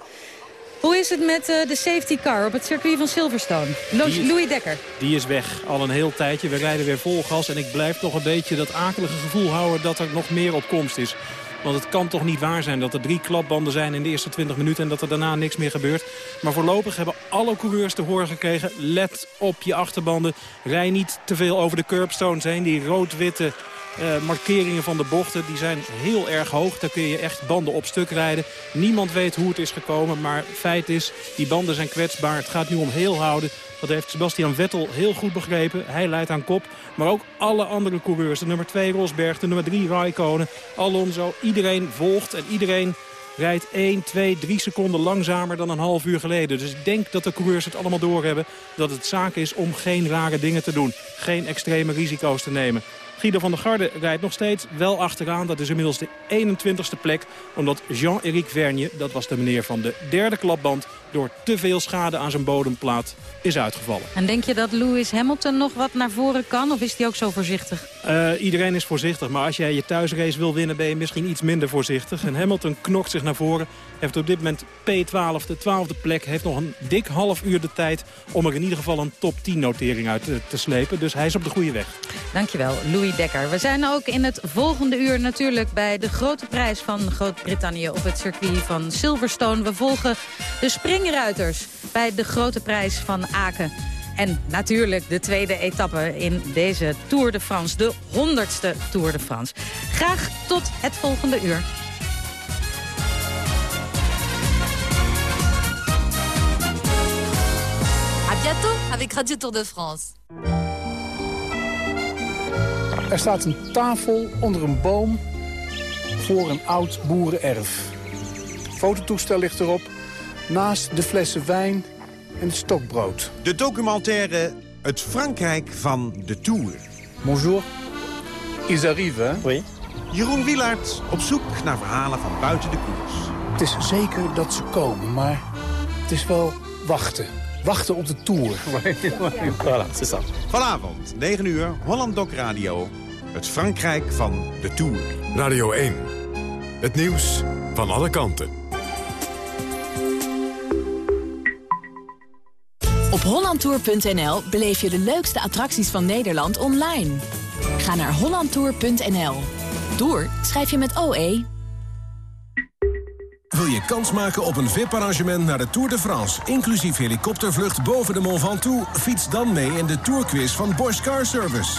Hoe is het met uh, de safety car op het circuit van Silverstone? Lo is, Louis Dekker. Die is weg, al een heel tijdje. We rijden weer vol gas en ik blijf toch een beetje dat akelige gevoel houden... dat er nog meer op komst is. Want het kan toch niet waar zijn dat er drie klapbanden zijn in de eerste 20 minuten... en dat er daarna niks meer gebeurt. Maar voorlopig hebben alle coureurs te horen gekregen... let op je achterbanden, rij niet te veel over de curbstones heen. Die rood-witte uh, markeringen van de bochten die zijn heel erg hoog. Daar kun je echt banden op stuk rijden. Niemand weet hoe het is gekomen, maar feit is, die banden zijn kwetsbaar. Het gaat nu om heel houden. Dat heeft Sebastian Vettel heel goed begrepen. Hij leidt aan kop. Maar ook alle andere coureurs. De nummer 2 Rosberg, de nummer 3 Raikkonen, Alonso. Iedereen volgt en iedereen rijdt 1, 2, 3 seconden langzamer dan een half uur geleden. Dus ik denk dat de coureurs het allemaal doorhebben. Dat het zaak is om geen rare dingen te doen. Geen extreme risico's te nemen. Guido van der Garde rijdt nog steeds wel achteraan. Dat is inmiddels de 21ste plek. Omdat Jean-Éric Vergne, dat was de meneer van de derde klapband... door te veel schade aan zijn bodemplaat is uitgevallen. En denk je dat Lewis Hamilton nog wat naar voren kan? Of is hij ook zo voorzichtig? Uh, iedereen is voorzichtig. Maar als jij je thuisrace wil winnen ben je misschien iets minder voorzichtig. En Hamilton knokt zich naar voren. Heeft op dit moment P12, de twaalfde plek. Heeft nog een dik half uur de tijd om er in ieder geval een top 10 notering uit te, te slepen. Dus hij is op de goede weg. Dankjewel, Louis Dekker. We zijn ook in het volgende uur natuurlijk bij de grote prijs van Groot-Brittannië op het circuit van Silverstone. We volgen de springruiters bij de grote prijs van Aken. En natuurlijk de tweede etappe in deze Tour de France, de honderdste Tour de France. Graag tot het volgende uur. A bientôt avec Radio Tour de France. Er staat een tafel onder een boom voor een oud boerenerf. Fototoestel ligt erop, naast de flessen wijn en stokbrood. De documentaire Het Frankrijk van de Tour. Bonjour. Ils arrivent, hè? Oui. Jeroen Wielaert op zoek naar verhalen van buiten de koers. Het is zeker dat ze komen, maar het is wel wachten. Wachten op de Tour. (laughs) voilà, c'est ça. Vanavond, 9 uur, Holland Doc Radio. Het Frankrijk van de Tour. Radio 1. Het nieuws van alle kanten. Op hollandtour.nl beleef je de leukste attracties van Nederland online. Ga naar hollandtour.nl. Tour schrijf je met OE. Wil je kans maken op een VIP-arrangement naar de Tour de France... inclusief helikoptervlucht boven de Mont Ventoux? Fiets dan mee in de Tourquiz van Bosch Car Service.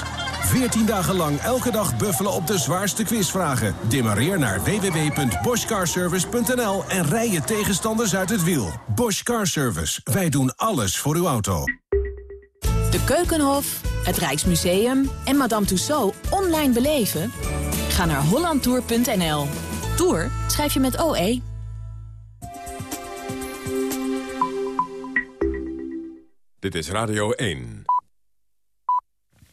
14 dagen lang elke dag buffelen op de zwaarste quizvragen. Demareer naar www.boschcarservice.nl en rij je tegenstanders uit het wiel. Bosch Car Service. Wij doen alles voor uw auto. De Keukenhof, het Rijksmuseum en Madame Tussauds online beleven? Ga naar hollandtour.nl. Tour schrijf je met OE. Dit is Radio 1.